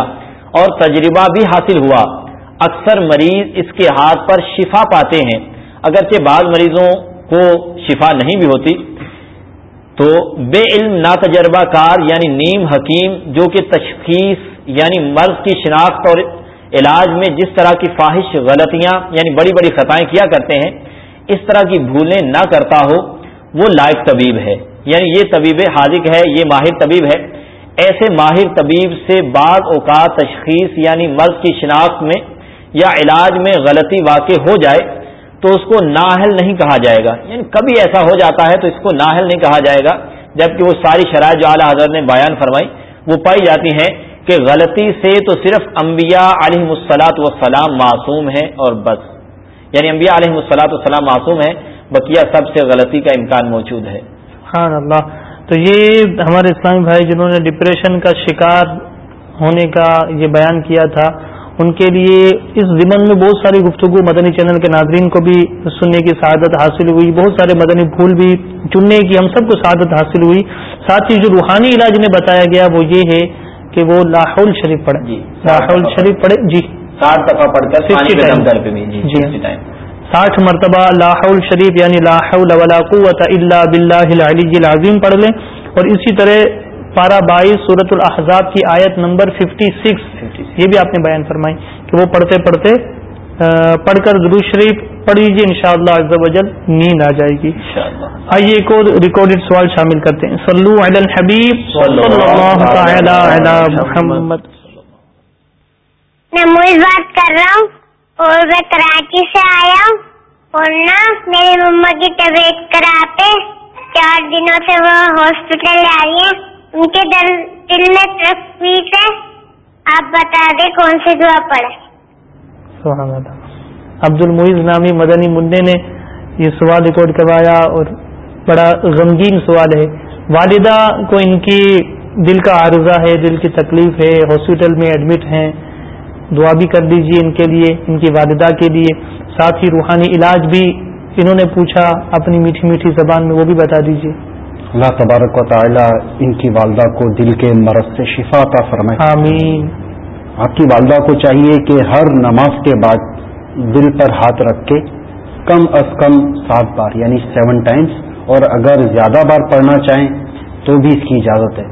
اور تجربہ بھی حاصل ہوا۔ اکثر مریض اس کے ہاتھ پر شفا پاتے ہیں۔ اگرچہ بعض مریضوں کو شفا نہیں بھی ہوتی، تو بے علم نا تجربہ کار یعنی نیم حکیم جو کہ تشخیص یعنی مرض کی شناخت اور علاج میں جس طرح کی فاحش، غلطیاں یعنی بڑی بڑی خطائیں کیا کرتے ہیں، اس طرح کی بھولیں نہ کرتا ہو، وہ لائق طبیب ہے۔ یعنی یہ طبیب حاضق ہے، یہ ماہر طبیب ہے۔ ایسے ماہر طبیب سے بعض اوقات تشخیص یعنی مرض کی شناخت میں یا علاج میں غلطی واقع ہو جائے تو اس کو نااہل نہیں کہا جائے گا۔ یعنی کبھی ایسا ہو جاتا ہے تو اس کو نااہل نہیں کہا جائے گا، جبکہ وہ ساری شرائط جو اعلیٰ حضرت نے بیان فرمائی، وہ پائی جاتی ہیں کہ غلطی سے تو صرف انبیاء علیہ السلاط وسلام معصوم ہیں اور بس۔ یعنی انبیاء علیہ السلاط وسلام معصوم ہیں، بقیہ سب سے غلطی کا امکان موجود ہے۔ اللہ۔ تو یہ ہمارے اسلامی بھائی جنہوں نے ڈپریشن کا شکار ہونے کا یہ بیان کیا تھا ان کے لیے اس ضمن میں بہت ساری گفتگو مدنی چینل کے ناظرین کو بھی سننے کی سعادت حاصل ہوئی۔ بہت سارے مدنی پھول بھی چننے کی ہم سب کو سعادت حاصل ہوئی۔ ساتھ ہی جو روحانی علاج میں بتایا گیا وہ یہ ہے کہ وہ لاہول شریف پڑھے جی لاہول شریف پڑھے جی۔ ساٹھ دفعہ پڑھ کر جی ساٹھ مرتبہ لاہول شریف یعنی لاہول ولا قوت اللہ بلّہ العلی العظیم پڑھ لیں اور اسی طرح پارہ بائیس صورت الحضاب کی آیت نمبر ففٹی سکس یہ بھی آپ نے بیان فرمائی کہ وہ پڑھتے پڑھتے پڑھ کر ضرور شریف پڑھ لیجیے ان شاء اللہ نیند آ جائے گی۔ آئیے ایک اور ریکارڈیڈ سوال شامل کرتے ہیں۔ سلو علی الحبیب محمد۔ میں بات کر رہا ہوں۔ اور میں کراچی سے آیا ہوں۔ اور نا، میری مما کی طبیعت خراب ہے۔ چار دنوں سے وہ ہاسپٹل آ رہی ہیں۔ ان کے دل دل میں تکلیف ہے۔ آپ بتا دیں کون سی دعا پڑے عبد المعیز نامی مدنی منڈے نے یہ سوال ریکارڈ کروایا اور بڑا غمگین سوال ہے۔ والدہ کو ان کی دل کا عارضہ ہے، دل کی تکلیف ہے ہاسپٹل میں ایڈمٹ ہیں۔ دعا بھی کر دیجیے ان کے لیے ان کی والدہ کے لیے۔ ساتھ ہی روحانی علاج بھی انہوں نے پوچھا اپنی میٹھی میٹھی زبان میں وہ بھی بتا دیجیے اللہ تبارک و تعالی ان کی والدہ کو دل کے مرض سے شفا عطا فرمائے۔ آمین۔ آپ کی والدہ کو چاہیے کہ ہر نماز کے بعد دل پر ہاتھ رکھ کے کم از کم سات بار یعنی سیون ٹائمز اور اگر زیادہ بار پڑھنا چاہیں تو بھی اس کی اجازت ہے۔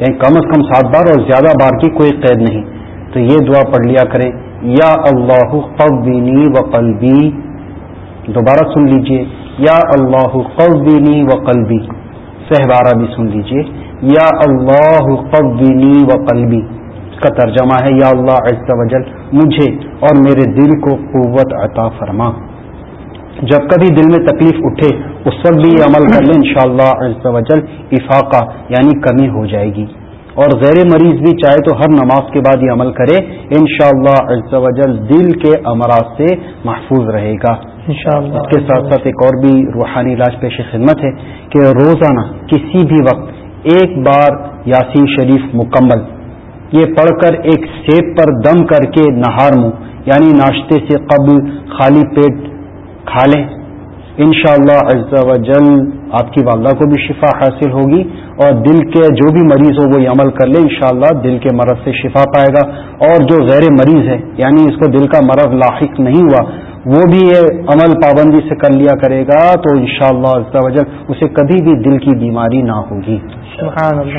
یعنی کم از کم سات بار اور زیادہ بار کی کوئی قید نہیں۔ تو یہ دعا پڑھ لیا کریں۔ یا اللہ قبینی و قلبی۔ دوبارہ سن لیجیے۔ یا اللہ قبینی و قلبی۔ سہوارہ بھی سن لیجیے۔ یا اللہ قبینی و قلبی۔ اس کا ترجمہ ہے، یا اللہ عز و جل، مجھے اور میرے دل کو قوت عطا فرما۔ جب کبھی دل میں تکلیف اٹھے، اس وقت بھی یہ عمل کر لیں، انشاءاللہ شاء اللہ افاقہ یعنی کمی ہو جائے گی۔ اور غیر مریض بھی چاہے تو ہر نماز کے بعد یہ عمل کرے انشاءاللہ شاء اللہ دل کے امراض سے محفوظ رہے گا۔ اس کے ساتھ ساتھ ایک اور بھی روحانی علاج پیش خدمت ہے کہ روزانہ کسی بھی وقت ایک بار یاسین شریف مکمل یہ پڑھ کر ایک سیب پر دم کر کے نہار منہ یعنی ناشتے سے قبل خالی پیٹ کھا لیں۔ ان شاء اللہ جل آپ کی والدہ کو بھی شفا حاصل ہوگی اور دل کے جو بھی مریض ہو وہ یہ عمل کر لے، انشاءاللہ دل کے مرض سے شفا پائے گا۔ اور جو غیر مریض ہے یعنی اس کو دل کا مرض لاحق نہیں ہوا، وہ بھی یہ عمل پابندی سے کر لیا کرے گا تو انشاءاللہ شاء اللہ اسے کبھی بھی دل کی بیماری نہ ہوگی۔ سبحان اللہ۔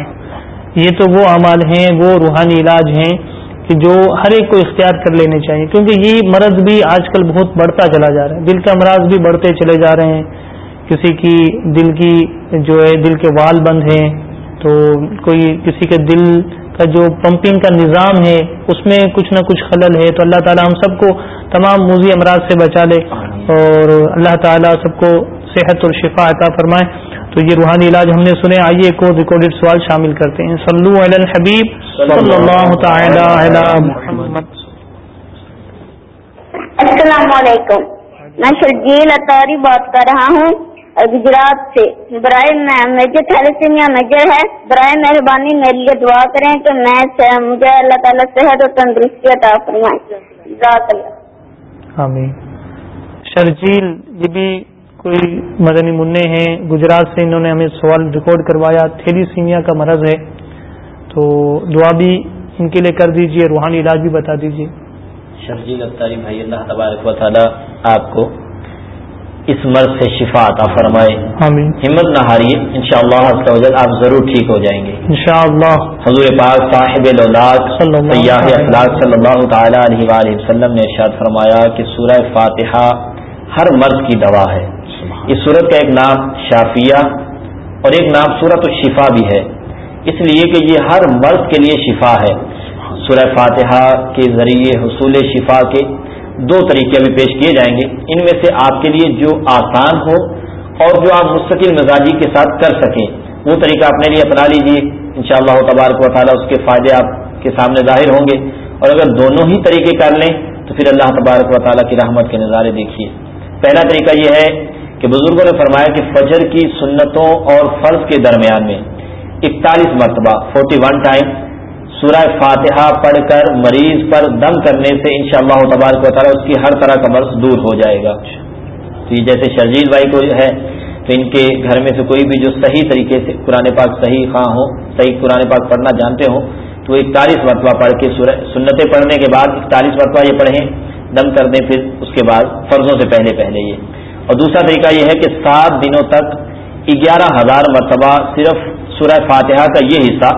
یہ تو وہ عمل ہیں، وہ روحانی علاج ہیں کہ جو ہر ایک کو اختیار کر لینے چاہیے، کیونکہ یہ مرض بھی آج کل بہت بڑھتا چلا جا رہا ہے۔ دل کے امراض بھی بڑھتے چلے جا رہے ہیں۔ کسی کی دل کی جو ہے، دل کے وال بند ہیں، تو کوئی کسی کے دل کا جو پمپنگ کا نظام ہے، اس میں کچھ نہ کچھ خلل ہے۔ تو اللہ تعالیٰ ہم سب کو تمام موزی امراض سے بچا لے اور اللہ تعالیٰ سب کو صحت اور شفا عطا فرمائے۔ تو یہ روحانی علاج ہم نے سنے۔ آئیے کو ریکارڈیڈ سوال شامل کرتے ہیں۔ صلو علی الحبیب صلی اللہ تعالی علی محمد۔ السلام علیکم۔ میں شرجیل اطاری بات کر رہا ہوں۔ گجرات سے۔ برائے میجر تھیلیسیمیا میجر ہے۔ برائے مہربانی میرے لیے دعا کریں کہ میں مجھے اللہ تعالیٰ صحت اور تندرستی عطا فرمائے۔ آمین۔ شرجیل یہ بھی کوئی مدنی منع ہیں گجرات سے انہوں نے ہمیں سوال ریکارڈ کروایا تھیلی سیمیا کا مرض ہے تو دعا بھی ان کے لیے کر دیجیے روحانی علاج بھی بتا دیجیے۔ شرجیل اختاری بھائی اللہ تبارک و تعالی آپ کو اس مرض سے شفا عطا فرمائے۔ آمین۔ ہمت نہ ہاریے ان شاء اللہ آپ ضرور ٹھیک ہو جائیں گے۔ ان شاء اللہ حضور پاک صاحب سیاح اخلاق صلی اللہ تعالی علیہ وآلہ وسلم نے ارشاد فرمایا کہ سورہ فاتحہ ہر مرض کی دوا ہے۔ اس صورت کا ایک نام شافیہ اور ایک نام صورت الشفا بھی ہے۔ اس لیے کہ یہ ہر مرض کے لیے شفا ہے۔ سورہ فاتحہ کے ذریعے حصول شفا کے دو طریقے ابھی پیش کیے جائیں گے۔ ان میں سے آپ کے لیے جو آسان ہو اور جو آپ مستقل مزاجی کے ساتھ کر سکیں، وہ طریقہ اپنے لیے اپنا لیجیے ان شاء اللہ تبارک و تعالیٰ اس کے فائدے آپ کے سامنے ظاہر ہوں گے۔ اور اگر دونوں ہی طریقے کر لیں، تو پھر اللہ تبارک و تعالیٰ کی رحمت کے نظارے دیکھیے۔ پہلا طریقہ یہ ہے کہ بزرگوں نے فرمایا کہ فجر کی سنتوں اور فرض کے درمیان میں اکتالیس مرتبہ، فورٹی ون ٹائم سورہ فاتحہ پڑھ کر مریض پر دم کرنے سے ان شاء اللہ تبارک و تعالیٰ اس کی ہر طرح کا مرض دور ہو جائے گا۔ تو یہ جیسے شرجیل بھائی کو ہے، تو ان کے گھر میں سے کوئی بھی جو صحیح طریقے سے قرآن پاک صحیح خواہ ہو صحیح قرآن پاک پڑھنا جانتے ہوں، تو وہ اکتالیس مرتبہ پڑھ کے سنتیں پڑھنے کے بعد اکتالیس مرتبہ یہ پڑھیں، دم کر دیں، پھر اس کے بعد فرضوں سے پہلے پہلے یہ۔ اور دوسرا طریقہ یہ ہے کہ سات دنوں تک گیارہ ہزار مرتبہ صرف سورہ فاتحہ کا یہ حصہ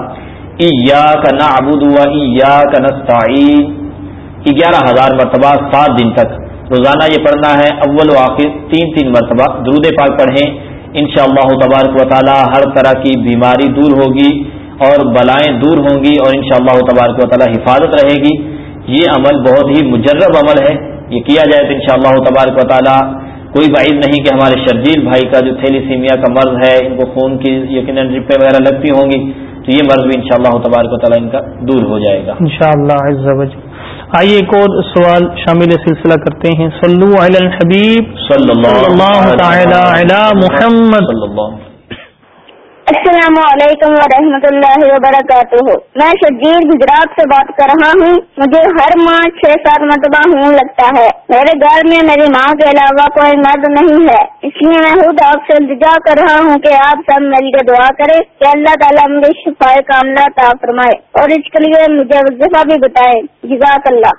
ایا کا نا ہوا ایا کا نستعین، گیارہ ہزار مرتبہ سات دن تک۔ روزانہ یہ پڑھنا ہے، اول و آخر تین تین مرتبہ۔ درود پاک پڑھیں۔ ان شاء اللہ تبارک و تعالی ہر طرح کی بیماری دور ہوگی اور بلائیں دور ہوں گی اور ان شاء اللہ تبارک و تعالی حفاظت رہے گی۔ یہ عمل بہت ہی مجرب عمل ہے۔ یہ کیا جائے تو ان شاء اللہ تبارک و تعالی کوئی بعید نہیں کہ ہمارے شرجیل بھائی کا جو تھیلی سیمیا کا مرض ہے ان کو خون کی یقیناً ڈپے وغیرہ لگتی ہوں گی تو یہ مرض بھی انشاءاللہ شاء اللہ تبارک و تعالیٰ ان کا دور ہو جائے گا۔ ان شاء اللہ آئیے ایک اور سوال شامل سلسلہ کرتے ہیں۔ صلو علی الحبیب۔ صلی اللہ تعالی علی محمد۔ السلام السلام علیکم ورحمۃ اللہ وبرکاتہ۔ میں شجیر گجرات سے بات کر رہا ہوں۔ مجھے ہر ماہ چھ سات مرتبہ ہوں لگتا ہے۔ میرے گھر میں میری ماں کے علاوہ کوئی مرد نہیں ہے۔ اس لیے میں خود آپ سے التجا کر رہا ہوں کہ آپ سب مل کے دعا کریں کہ اللہ تعالیٰ مجھے شفا کاملہ تا فرمائے اور اس کے لیے مجھے وظیفہ بھی بتائے جزاک اللہ۔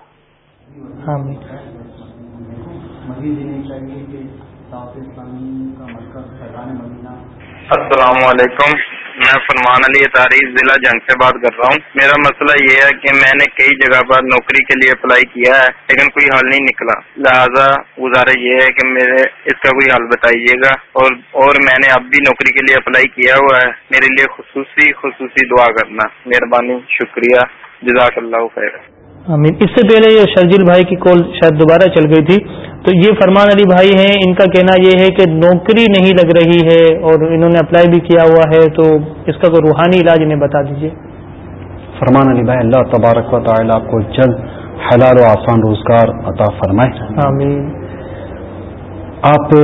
السلام علیکم۔ میں فرمان علی تعریف ضلع جنگ سے بات کر رہا ہوں۔ میرا مسئلہ یہ ہے کہ میں نے کئی جگہ پر نوکری کے لیے اپلائی کیا ہے، لیکن کوئی حل نہیں نکلا۔ لہذا گزارش یہ ہے کہ میرے اس کا کوئی حل بتائیے گا۔ اور اور میں نے اب بھی نوکری کے لیے اپلائی کیا ہوا ہے۔ میرے لیے خصوصی خصوصی دعا کرنا۔ مہربانی، شکریہ۔ جزاک اللہ خیر۔ آمین۔ اس سے پہلے یہ شرجیل بھائی کی کال شاید دوبارہ چل گئی تھی۔ تو یہ فرمان علی بھائی ہیں ان کا کہنا یہ ہے کہ نوکری نہیں لگ رہی ہے اور انہوں نے اپلائی بھی کیا ہوا ہے تو اس کا کوئی روحانی علاج انہیں بتا دیجیے فرمان علی بھائی اللہ تبارک و تعالی آپ کو جلد حلال و آسان روزگار عطا فرمائے۔ آمین۔ آپ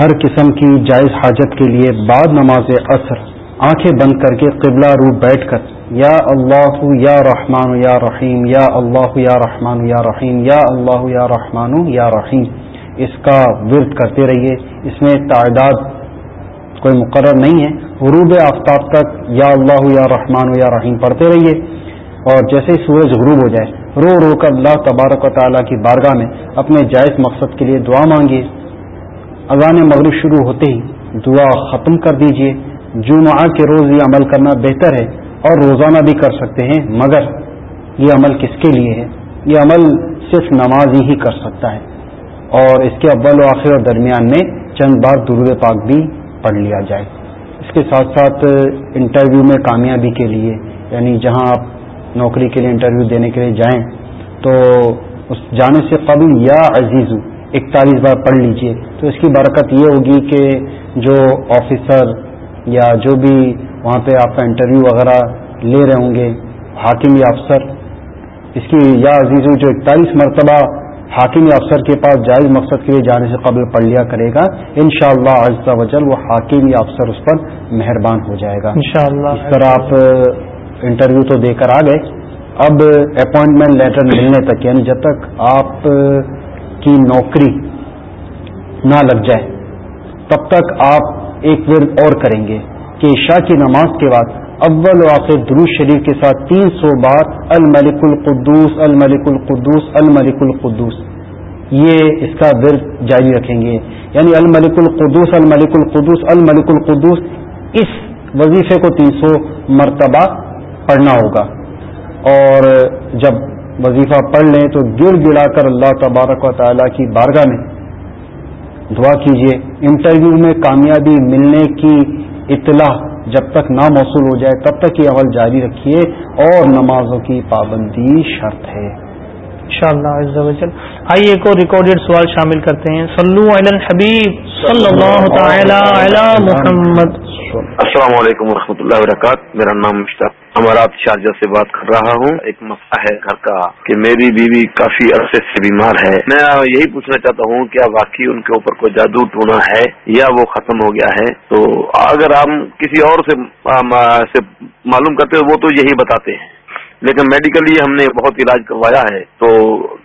ہر قسم کی جائز حاجت کے لیے بعد نماز اثر آنکھیں بند کر کے قبلہ رو بیٹھ کر، یا اللہ، یا رحمان یا رحیم، یا اللہ، یا رحمان یا رحیم، یا اللہ، یا رحمان یا رحیم۔ اس کا ورد کرتے رہیے۔ اس میں تعداد کوئی مقرر نہیں ہے۔ غروب آفتاب تک یا اللہ، یا رحمان یا رحیم پڑھتے رہیے۔ اور جیسے سورج غروب ہو جائے، رو رو کر اللہ تبارک و تعالیٰ کی بارگاہ میں اپنے جائز مقصد کے لیے دعا مانگیے۔ اذان مغرب شروع ہوتے ہی دعا ختم کر دیجیے۔ جمعہ کے روز یہ عمل کرنا بہتر ہے اور روزانہ بھی کر سکتے ہیں، مگر یہ عمل کس کے لیے ہے؟ یہ عمل صرف نماز ہی کر سکتا ہے۔ اور اس کے اول و آخر اور درمیان میں چند بار درود پاک بھی پڑھ لیا جائے۔ اس کے ساتھ ساتھ انٹرویو میں کامیابی کے لیے یعنی جہاں آپ نوکری کے لیے انٹرویو دینے کے لیے جائیں، تو اس جانے سے قبل یا عزیز، اکتالیس بار پڑھ لیجیے۔ تو اس کی برکت یہ ہوگی کہ جو آفیسر یا جو بھی وہاں پہ آپ کا انٹرویو وغیرہ لے رہے ہوں گے حاکم یا افسر اس کی یا عزیز جو اکتالیس مرتبہ حاکم یا افسر کے پاس جائز مقصد کے لیے جانے سے قبل پڑھ لیا کرے گا ان شاء اللہ وجل وہ حاکم یا افسر اس پر مہربان ہو جائے گا۔ انشاءاللہ۔ اس طرح آپ انٹرویو تو دے کر آ گئے۔ اب اپوائنٹمنٹ لیٹر ملنے تک یعنی جب تک آپ کی نوکری نہ لگ جائے تب تک آپ ایک ورد اور کریں گے کہ عشاء کی نماز کے بعد اول و آخر دروش شریف کے ساتھ تین سو بار الملک القدوس الملک القدوس الملک القدوس۔ یہ اس کا ورد جاری رکھیں گے۔ یعنی الملک القدوس الملک القدوس الملک القدوس، اس وظیفے کو تین سو مرتبہ پڑھنا ہوگا۔ اور جب وظیفہ پڑھ لیں تو گڑ گڑا کر اللہ تبارک و تعالیٰ کی بارگاہ میں دعا کیجیے انٹرویو میں کامیابی ملنے کی اطلاع جب تک نہ موصول ہو جائے تب تک یہ عمل جاری رکھیے۔ اور نمازوں کی پابندی شرط ہے۔ انشاءاللہ آئیے ایک اور ریکارڈیڈ سوال شامل کرتے ہیں۔ صلو علی الحبیب صلی اللہ تعالی علی محمد۔ السلام علیکم ورحمۃ اللہ وبرکاتہ۔ میرا نام مشتاق امارات شارجہ سے بات کر رہا ہوں۔ ایک مسئلہ ہے گھر کا کہ میری بیوی کافی عرصے سے بیمار ہے۔ میں یہی پوچھنا چاہتا ہوں، کیا واقعی ان کے اوپر کوئی جادو ٹونا ہے یا وہ ختم ہو گیا ہے؟ تو اگر ہم کسی اور سے معلوم کرتے وہ تو یہی بتاتے ہیں۔ لیکن میڈیکلی ہم نے بہت علاج کروایا ہے۔ تو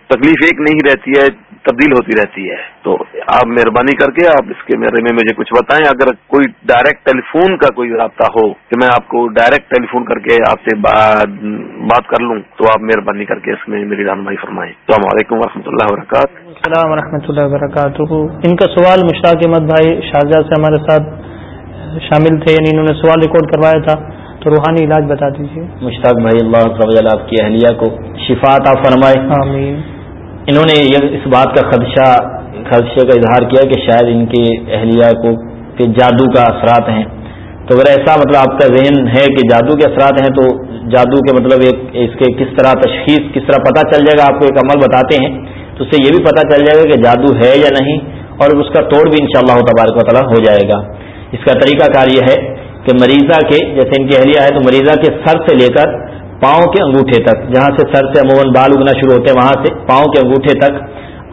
تکلیف ایک نہیں رہتی ہے تبدیل ہوتی رہتی ہے۔ تو آپ مہربانی کر کے آپ اس کے بارے میں مجھے کچھ بتائیں۔ اگر کوئی ڈائریکٹ ٹیلی فون کا کوئی رابطہ ہو کہ میں آپ کو ڈائریکٹ ٹیلی فون کر کے آپ سے بات کر لوں تو آپ مہربانی کر کے اس میں میری رہنمائی فرمائیں۔ السلام علیکم و رحمۃ اللہ وبرکاتہ۔ السلام و رحمۃ اللہ وبرکاتہ۔ ان کا سوال مشتاق احمد بھائی شارجہ سے ہمارے ساتھ شامل تھے یعنی انہوں نے سوال ریکارڈ کروایا تھا تو روحانی علاج بتا دیجیے مشتاق بھائی اللہ آپ کی اہلیہ کو شفات آپ فرمائے۔ آمین۔ انہوں نے اس بات کا خدشہ خدشے کا اظہار کیا کہ شاید ان کی اہلیہ کو کہ جادو کا اثرات ہیں۔ تو اگر ایسا مطلب آپ کا ذہن ہے کہ جادو کے اثرات ہیں تو جادو کے مطلب ایک اس کے کس طرح تشخیص کس طرح پتہ چل جائے گا؟ آپ کو ایک عمل بتاتے ہیں۔ تو اس سے یہ بھی پتہ چل جائے گا کہ جادو ہے یا نہیں اور اس کا توڑ بھی انشاءاللہ شاء اللہ تبارک و تعالیٰ ہو جائے گا۔ اس کا طریقہ کار یہ ہے کہ مریضہ کے جیسے ان کی اہلیہ ہے تو مریضہ کے سر سے لے کر پاؤں کے انگوٹھے تک، جہاں سے سر سے عموماً بال اگنا شروع ہوتے ہیں، وہاں سے پاؤں کے انگوٹھے تک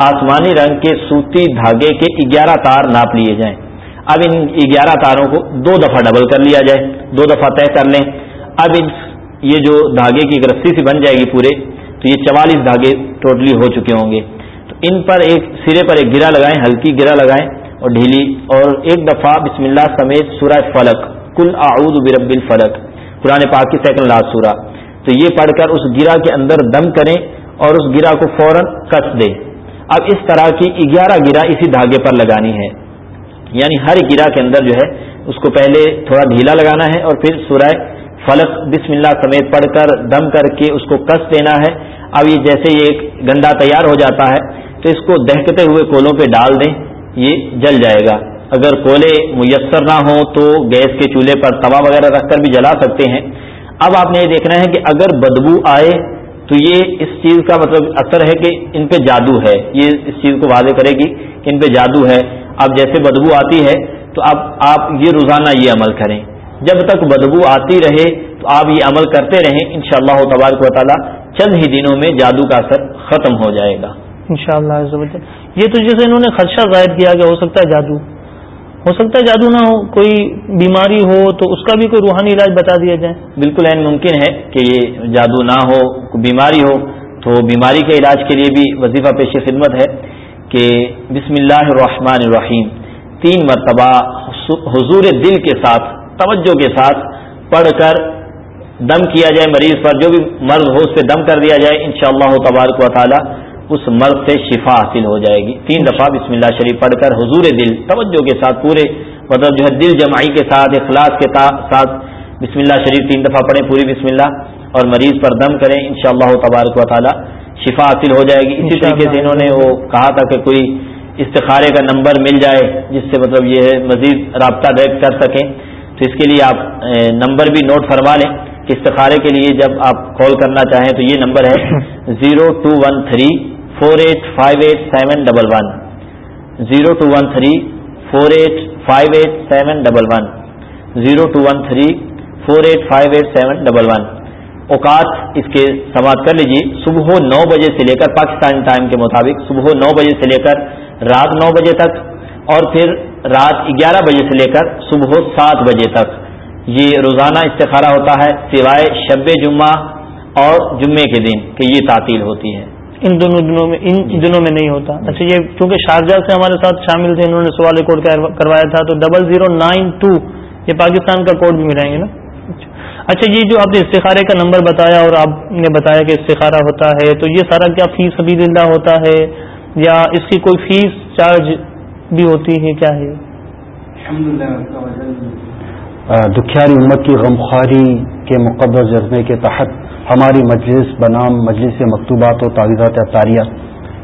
آسمانی رنگ کے سوتی دھاگے کے گیارہ تار ناپ لیے جائیں۔ اب ان گیارہ تاروں کو دو دفعہ ڈبل کر لیا جائے، دو دفعہ طے کر لیں۔ اب ان، یہ جو دھاگے کی رسی سی بن جائے گی پورے، تو یہ چوالیس دھاگے ٹوٹلی ہو چکے ہوں گے۔ تو ان پر ایک سرے پر ایک گرا لگائیں، ہلکی گرا لگائیں اور ڈھیلی، اور ایک دفعہ بسم اللہ سمیت سورہ فلک کل اعوذ برب الفلک قرآن پاک کی سیکنڈ لاسٹ سورہ۔ تو یہ پڑھ کر اس گرا کے اندر دم کریں اور اس گرا کو فوراً کس دیں۔ اب اس طرح کی گیارہ گرا اسی دھاگے پر لگانی ہے۔ یعنی ہر گرا کے اندر جو ہے، اس کو پہلے تھوڑا ڈھیلا لگانا ہے اور پھر سورہ فلک بسم اللہ سمیت پڑھ کر دم کر کے اس کو کس دینا ہے۔ اب یہ جیسے یہ ایک گندا تیار ہو جاتا ہے، تو اس کو دہکتے ہوئے کولوں پہ ڈال دیں، یہ جل جائے گا۔ اگر کولے میسر نہ ہوں تو گیس کے چولہے پر توا وغیرہ رکھ کر بھی جلا سکتے ہیں۔ اب آپ نے یہ دیکھنا ہے کہ اگر بدبو آئے تو یہ اس چیز کا مطلب اثر ہے کہ ان پہ جادو ہے۔ یہ اس چیز کو واضح کرے گی کہ ان پہ جادو ہے۔ اب جیسے بدبو آتی ہے تو اب آپ یہ روزانہ یہ عمل کریں۔ جب تک بدبو آتی رہے تو آپ یہ عمل کرتے رہیں۔ ان شاء اللہ تبارک و تعالیٰ چند ہی دنوں میں جادو کا اثر ختم ہو جائے گا۔ ان شاء اللہ یہ تو جیسے انہوں نے خدشہ ظاہر کیا کہ ہو سکتا ہے جادو۔ ہو سکتا ہے جادو نہ ہو، کوئی بیماری ہو تو اس کا بھی کوئی روحانی علاج بتا دیا جائے۔ بالکل این ممکن ہے کہ یہ جادو نہ ہو، کوئی بیماری ہو، تو بیماری کے علاج کے لیے بھی وظیفہ پیش خدمت ہے کہ بسم اللہ الرحمن الرحیم، تین مرتبہ حضور دل کے ساتھ، توجہ کے ساتھ پڑھ کر دم کیا جائے مریض پر، جو بھی مرض ہو اس پہ دم کر دیا جائے ان شاء اللہ تبارک و تعالی۔ اس مرض سے شفا حاصل ہو جائے گی۔ تین دفعہ بسم اللہ شریف پڑھ کر حضور دل توجہ کے ساتھ پورے مطلب جو ہے دل جمائی کے ساتھ اخلاص کے ساتھ بسم اللہ شریف تین دفعہ پڑھیں پوری بسم اللہ اور مریض پر دم کریں ان شاء اللہ تبارک و تعالی شفا حاصل ہو جائے گی۔ اسی طریقے سے انہوں نے وہ کہا تھا کہ کوئی استخارے کا نمبر مل جائے جس سے مطلب یہ مزید رابطہ ڈائریکٹ کر سکیں۔ تو اس کے لیے آپ نمبر بھی نوٹ فرما لیں کہ استخارے کے لیے جب آپ کال کرنا چاہیں تو یہ نمبر ہے zero two one three four eight five eight seven double one zero two one three four eight five eight seven double one zero two one three four eight five eight seven double one اوقات اس کے سماعت کر لیجیے صبح نو بجے سے لے کر پاکستانی ٹائم کے مطابق صبح نو بجے سے لے کر رات نو بجے تک اور پھر رات گیارہ بجے سے لے کر صبح سات بجے تک۔ یہ روزانہ استخارہ ہوتا ہے سوائے شب جمعہ اور جمعے کے دن کہ یہ تعطیل ہوتی ہے۔ ان دونوں دنوں میں ان دنوں میں نہیں ہوتا۔ اچھا یہ چونکہ شارجہ سے ہمارے ساتھ شامل تھے انہوں نے سوال کوڈ کروایا تھا تو ڈبل زیرو نائن ٹو یہ پاکستان کا کوڈ بھی ملائیں گے نا؟ اچھا۔ یہ جو آپ نے استخارے کا نمبر بتایا اور آپ نے بتایا کہ استخارہ ہوتا ہے تو یہ سارا کیا فیس ابھی زندہ ہوتا ہے؟ یا اس کی کوئی فیس چارج بھی ہوتی ہے کیا ہے؟ دکھیاری امت کی غمخواری کے مقدس جذبے کے تحت ہماری مجلس بنام مجلس مکتوبات و تعویذات اطاریہ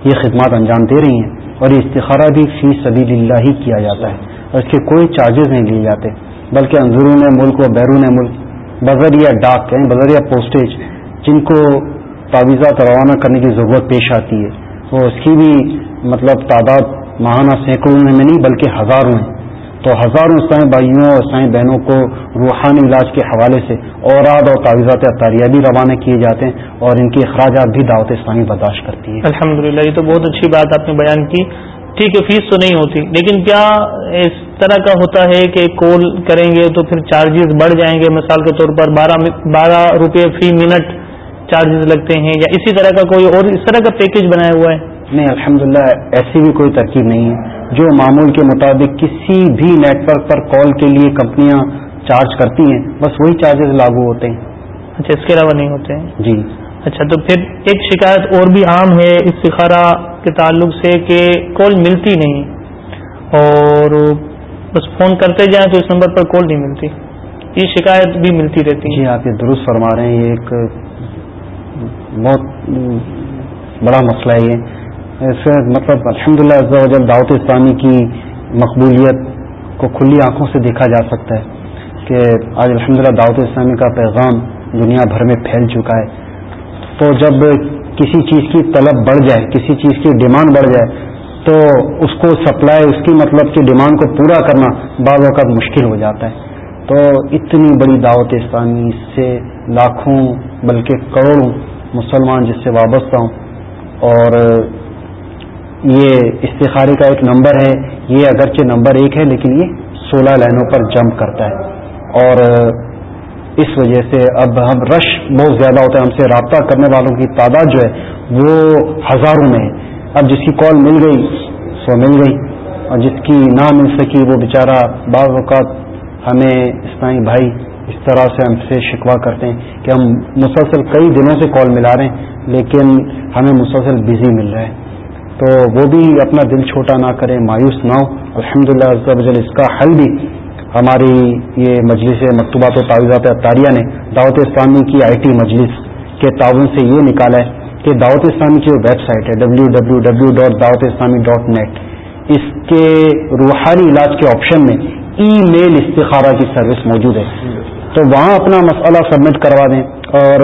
یہ خدمات انجام دے رہی ہیں اور یہ استخارہ بھی فی سبیل اللہ ہی کیا جاتا ہے اور اس کے کوئی چارجز نہیں لیے جاتے بلکہ اندرون ملک و بیرون ملک، بذریعہ ڈاک یعنی بذریعہ پوسٹیج جن کو تعویذات روانہ کرنے کی ضرورت پیش آتی ہے۔ وہ اس کی بھی مطلب تعداد ماہانہ سینکڑوں میں نہیں، بلکہ ہزاروں ہیں۔ تو ہزاروں اسلامی بھائیوں اور اسلامی بہنوں کو روحانی علاج کے حوالے سے اوراد اور تعویذات اطاریہ بھی روانہ کیے جاتے ہیں اور ان کے اخراجات بھی دعوت اسلامی برداشت کرتی ہے الحمد یہ تو بہت اچھی بات آپ نے بیان کی۔ ٹھیک ہے فیس تو نہیں ہوتی لیکن کیا اس طرح کا ہوتا ہے کہ کال کریں گے تو پھر چارجز بڑھ جائیں گے؟ مثال کے طور پر بارہ بارہ روپے فی منٹ چارجز لگتے ہیں یا اسی طرح کا کوئی اور اس طرح کا پیکج بنایا ہوا ہے؟ نہیں الحمدللہ ایسی بھی کوئی ترکیب نہیں ہے۔ جو معمول کے مطابق کسی بھی نیٹ ورک پر کال کے لیے کمپنیاں چارج کرتی ہیں بس وہی چارجز لاگو ہوتے ہیں۔ اچھا اس کے علاوہ نہیں ہوتے ہیں؟ جی۔ اچھا تو پھر ایک شکایت اور بھی عام ہے اس سکھارا کے تعلق سے کہ کال ملتی نہیں۔ اور بس فون کرتے جائیں تو اس نمبر پر کال نہیں ملتی۔ یہ شکایت بھی ملتی رہتی ہے۔ جی آپ یہ درست فرما رہے ہیں یہ ایک بہت بڑا مسئلہ ہے۔ یہ ایسے مطلب الحمد للہ دعوت اسلامی کی مقبولیت کو کھلی آنکھوں سے دیکھا جا سکتا ہے کہ آج الحمد للہ دعوت اسلامی کا پیغام دنیا بھر میں پھیل چکا ہے۔ تو جب کسی چیز کی طلب بڑھ جائے، کسی چیز کی ڈیمانڈ بڑھ جائے، تو اس کو سپلائی، اس کی مطلب کہ ڈیمانڈ کو پورا کرنا بعض اوقات مشکل ہو جاتا ہے۔ تو اتنی بڑی دعوت اسلامی سے لاکھوں، بلکہ کروڑوں مسلمان جس سے وابستہ ہوں اور یہ استخارے کا ایک نمبر ہے، یہ اگرچہ نمبر ایک ہے، لیکن یہ سولہ لائنوں پر جمپ کرتا ہے۔ اور اس وجہ سے اب ہم رش بہت زیادہ ہوتا ہے، ہم سے رابطہ کرنے والوں کی تعداد جو ہے، وہ ہزاروں میں ہے۔ اب جس کی کال مل گئی، سو مل گئی۔ اور جس کی نہ مل سکی، وہ بیچارہ بعض اوقات ہمیں اسلائی بھائی اس طرح سے ہم سے شکوا کرتے ہیں کہ ہم مسلسل کئی دنوں سے کال ملا رہے ہیں، لیکن ہمیں مسلسل بزی مل رہا ہے۔ تو وہ بھی اپنا دل چھوٹا نہ کرے، مایوس نہ ہو۔ الحمد للہ اس کا حل بھی ہماری یہ مجلس مکتوبات و تعویذات اطاریہ نے دعوت اسلامی کی آئی ٹی مجلس کے تعاون سے یہ نکالا ہے کہ دعوت اسلامی کی جو ویب سائٹ ہے W W W dot Dawat Islami dot net اس کے روحانی علاج کے آپشن میں ای میل استخارہ کی سروس موجود ہے۔ تو وہاں اپنا مسئلہ سبمٹ کروا دیں اور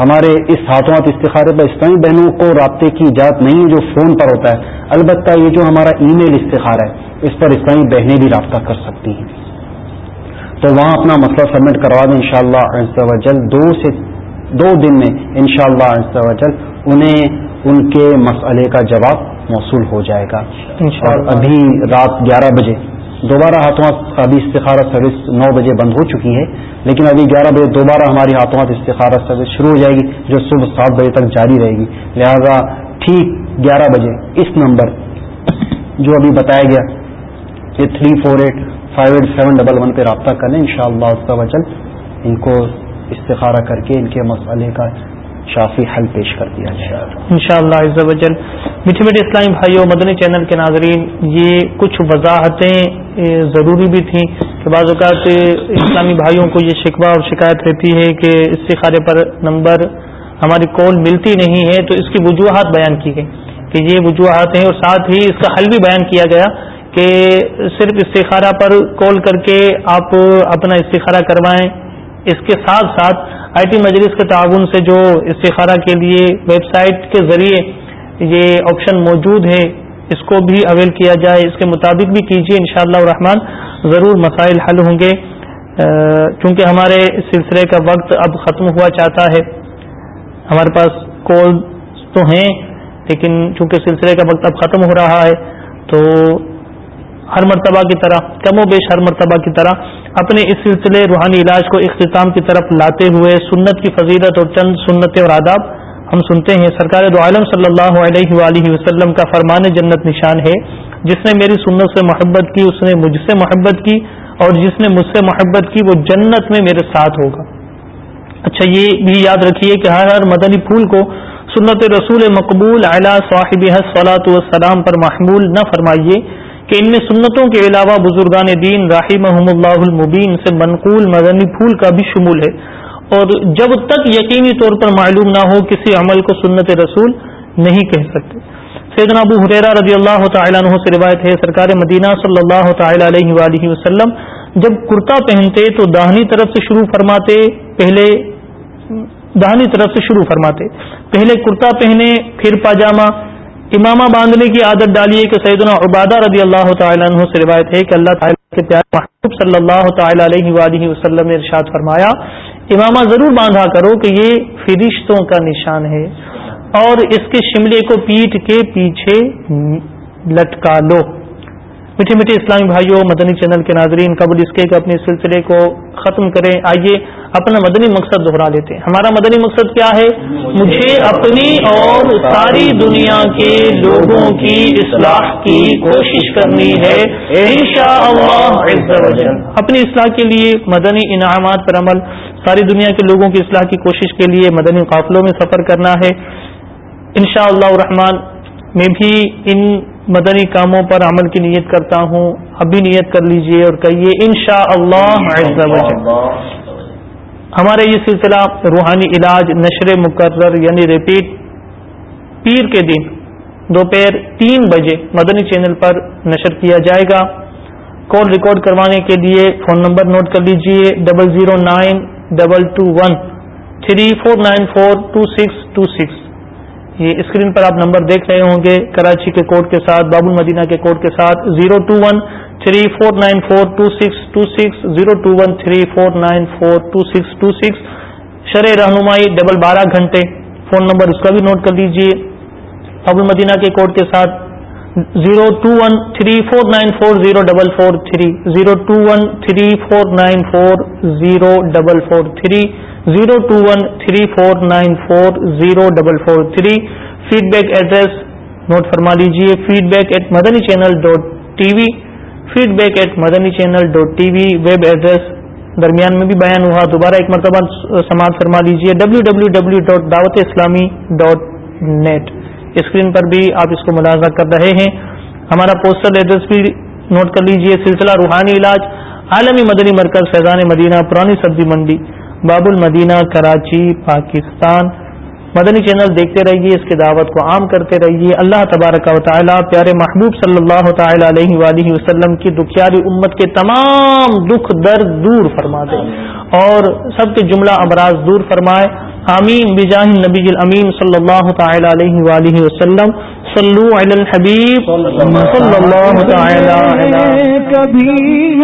ہمارے اس ہاتھوں ہاتھ استخارے پر اسلامی بہنوں کو رابطے کی اجازت نہیں ہے جو فون پر ہوتا ہے۔ البتہ یہ جو ہمارا ای میل استخارہ ہے اس پر اسلامی بہنیں بھی رابطہ کر سکتی ہیں۔ تو وہاں اپنا مسئلہ سبمٹ کروا دیں ان شاء اللہ دو سے دو دن میں ان شاء اللہ انہیں ان کے مسئلے کا جواب موصول ہو جائے گا۔ اور ابھی رات گیارہ بجے دوبارہ ہاتھوں ابھی استخارہ سروس نو بجے بند ہو چکی ہے، لیکن ابھی گیارہ بجے دوبارہ ہماری ہاتھوں ہاتھ استخارہ سروس شروع ہو جائے گی، جو صبح سات بجے تک جاری رہے گی۔ لہذا ٹھیک گیارہ بجے اس نمبر جو ابھی بتایا گیا یہ three four eight five eight seven double one پہ رابطہ کریں ان شاء اللہ اس کا ان کو استخارہ کر کے ان کے مسئلے کا شافی حل پیش کر دیا جائے ان شاء اللہ میٹھے میٹھے اسلامی بھائیوں مدنی چینل کے ناظرین، یہ کچھ وضاحتیں ضروری بھی تھیں کہ بعض اوقات اسلامی بھائیوں کو یہ شکوہ اور شکایت رہتی ہے کہ استخارے پر نمبر ہماری کال ملتی نہیں ہے، تو اس کی وجوہات بیان کی گئی کہ یہ وجوہات ہیں اور ساتھ ہی اس کا حل بھی بیان کیا گیا کہ صرف استخارہ پر کال کر کے آپ اپنا استخارہ کروائیں۔ اس کے ساتھ ساتھ آئی ٹی مجلس کے تعاون سے جو استخارہ کے لیے ویب سائٹ کے ذریعے یہ آپشن موجود ہے اس کو بھی اویل کیا جائے، اس کے مطابق بھی کیجیے ان شاء اللہ الرحمن۔ ضرور مسائل حل ہوں گے۔ چونکہ ہمارے سلسلے کا وقت اب ختم ہوا چاہتا ہے۔ ہمارے پاس کال تو ہیں، لیکن چونکہ سلسلے کا وقت اب ختم ہو رہا ہے، تو ہر مرتبہ کی طرح، کم و بیش ہر مرتبہ کی طرح اپنے اس سلسلے روحانی علاج کو اختتام کی طرف لاتے ہوئے سنت کی فضیلت اور چند سنت اور آداب ہم سنتے ہیں۔ سرکار دو عالم صلی اللہ علیہ وآلہ وسلم کا فرمان جنت نشان ہے۔ جس نے میری سنت سے محبت کی، اس نے مجھ سے محبت کی اور جس نے مجھ سے محبت کی، وہ جنت میں میرے ساتھ ہوگا۔ اچھا یہ بھی یاد رکھیے کہ ہر ہر مدنی پھول کو سنت رسول مقبول اعلیٰ صاحب صلاحت والسلام پر محمول نہ فرمائیے۔ کہ ان میں سنتوں کے علاوہ بزرگان دین راہی محمد اللہ المبین سے منقول مدنی پھول کا بھی شمول ہے۔ اور جب تک یقینی طور پر معلوم نہ ہو کسی عمل کو سنت رسول نہیں کہہ سکتے۔ سیدنا ابو حریرا رضی اللہ تعالیٰ عنہ سے روایت ہے، سرکار مدینہ صلی اللہ تعالی علیہ وآلہ وسلم جب کرتا پہنتے تو داہنی طرف سے شروع فرماتے، پہلے داہنی طرف سے شروع فرماتے۔ پہلے کرتا پہنے، پھر پاجامہ امامہ باندھنے کی عادت ڈالیے کہ سیدنا عبادہ رضی اللہ تعالیٰ عنہ سے روایت ہے کہ اللہ تعالیٰ کے پیار محبوب صلی اللہ تعالیٰ علیہ وآلہ وسلم نے ارشاد فرمایا، امامہ ضرور باندھا کرو کہ یہ فرشتوں کا نشان ہے اور اس کے شملے کو پیٹ کے پیچھے لٹکا لو۔ میٹھے میٹھے اسلامی بھائیوں، مدنی چینل کے ناظرین، قبل اس کے اپنے سلسلے کو ختم کریں، آئیے اپنا مدنی مقصد دہرا لیتے ہیں۔ ہمارا مدنی مقصد کیا ہے؟ مجھے اپنی اور ساری دنیا کے لوگوں کی اصلاح کی کوشش کرنی ہے۔ اپنی اصلاح کے لیے مدنی انعامات پر عمل، ساری دنیا کے لوگوں کی اصلاح کی کوشش کے لیے مدنی قافلوں میں سفر کرنا ہے۔ انشاء اللہ میں بھی ان مدنی کاموں پر عمل کی نیت کرتا ہوں۔ ابھی نیت کر لیجیے اور کہیے ان شاء اللہ ہمارے یہ سلسلہ روحانی علاج، نشر مقرر یعنی ریپیٹ پیر کے دن، دوپہر تین بجے مدنی چینل پر نشر کیا جائے گا۔ کال ریکارڈ کروانے کے لیے فون نمبر نوٹ کر لیجیے double zero nine double two one three four nine four two six two six یہ اسکرین پر آپ نمبر دیکھ رہے ہوں گے، کراچی کے کوڈ کے ساتھ باب المدینہ کے کوڈ کے ساتھ zero two one three four nine four two six two six zero two one three four nine four two six two six شرح رہنمائی ڈبل بارہ گھنٹے. فون نمبر اس کا بھی نوٹ کر لیجیے باب المدینہ کے کوڈ کے ساتھ zero two one three four nine four zero double four three zero two one three four nine four zero double four three zero two one three four nine four zero double four three feedback address note فرما لیجیے feedback at Madani channel dot T V feedback at Madani channel dot T V web address درمیان میں بھی بیان ہوا۔ دوبارہ ایک مرتبہ سماعت فرما لیجیے W W W dot Dawat Islami dot net screen پر بھی آپ اس کو ملازہ کر رہے ہیں۔ ہمارا پوسٹل ایڈریس بھی نوٹ کر لیجیے سلسلہ روحانی علاج، عالمی مدنی مرکز، فیضان مدینہ، پرانی سبزی منڈی باب المدینہ کراچی، پاکستان۔ مدنی چینل دیکھتے رہیے، اس کی دعوت کو عام کرتے رہیے۔ اللہ تبارک و تعالیٰ پیارے محبوب صلی اللہ تعالی علیہ وآلہ وسلم کی دکھیاری امت کے تمام دکھ درد دور فرما دے اور سب کے جملہ امراض دور فرمائے۔ آمین۔ بجاہ نبی الامین صلی اللہ تعالی علیہ وآلہ وسلم۔ صلو علی الحبیب۔ صلی اللہ تعالی علیہ کبھی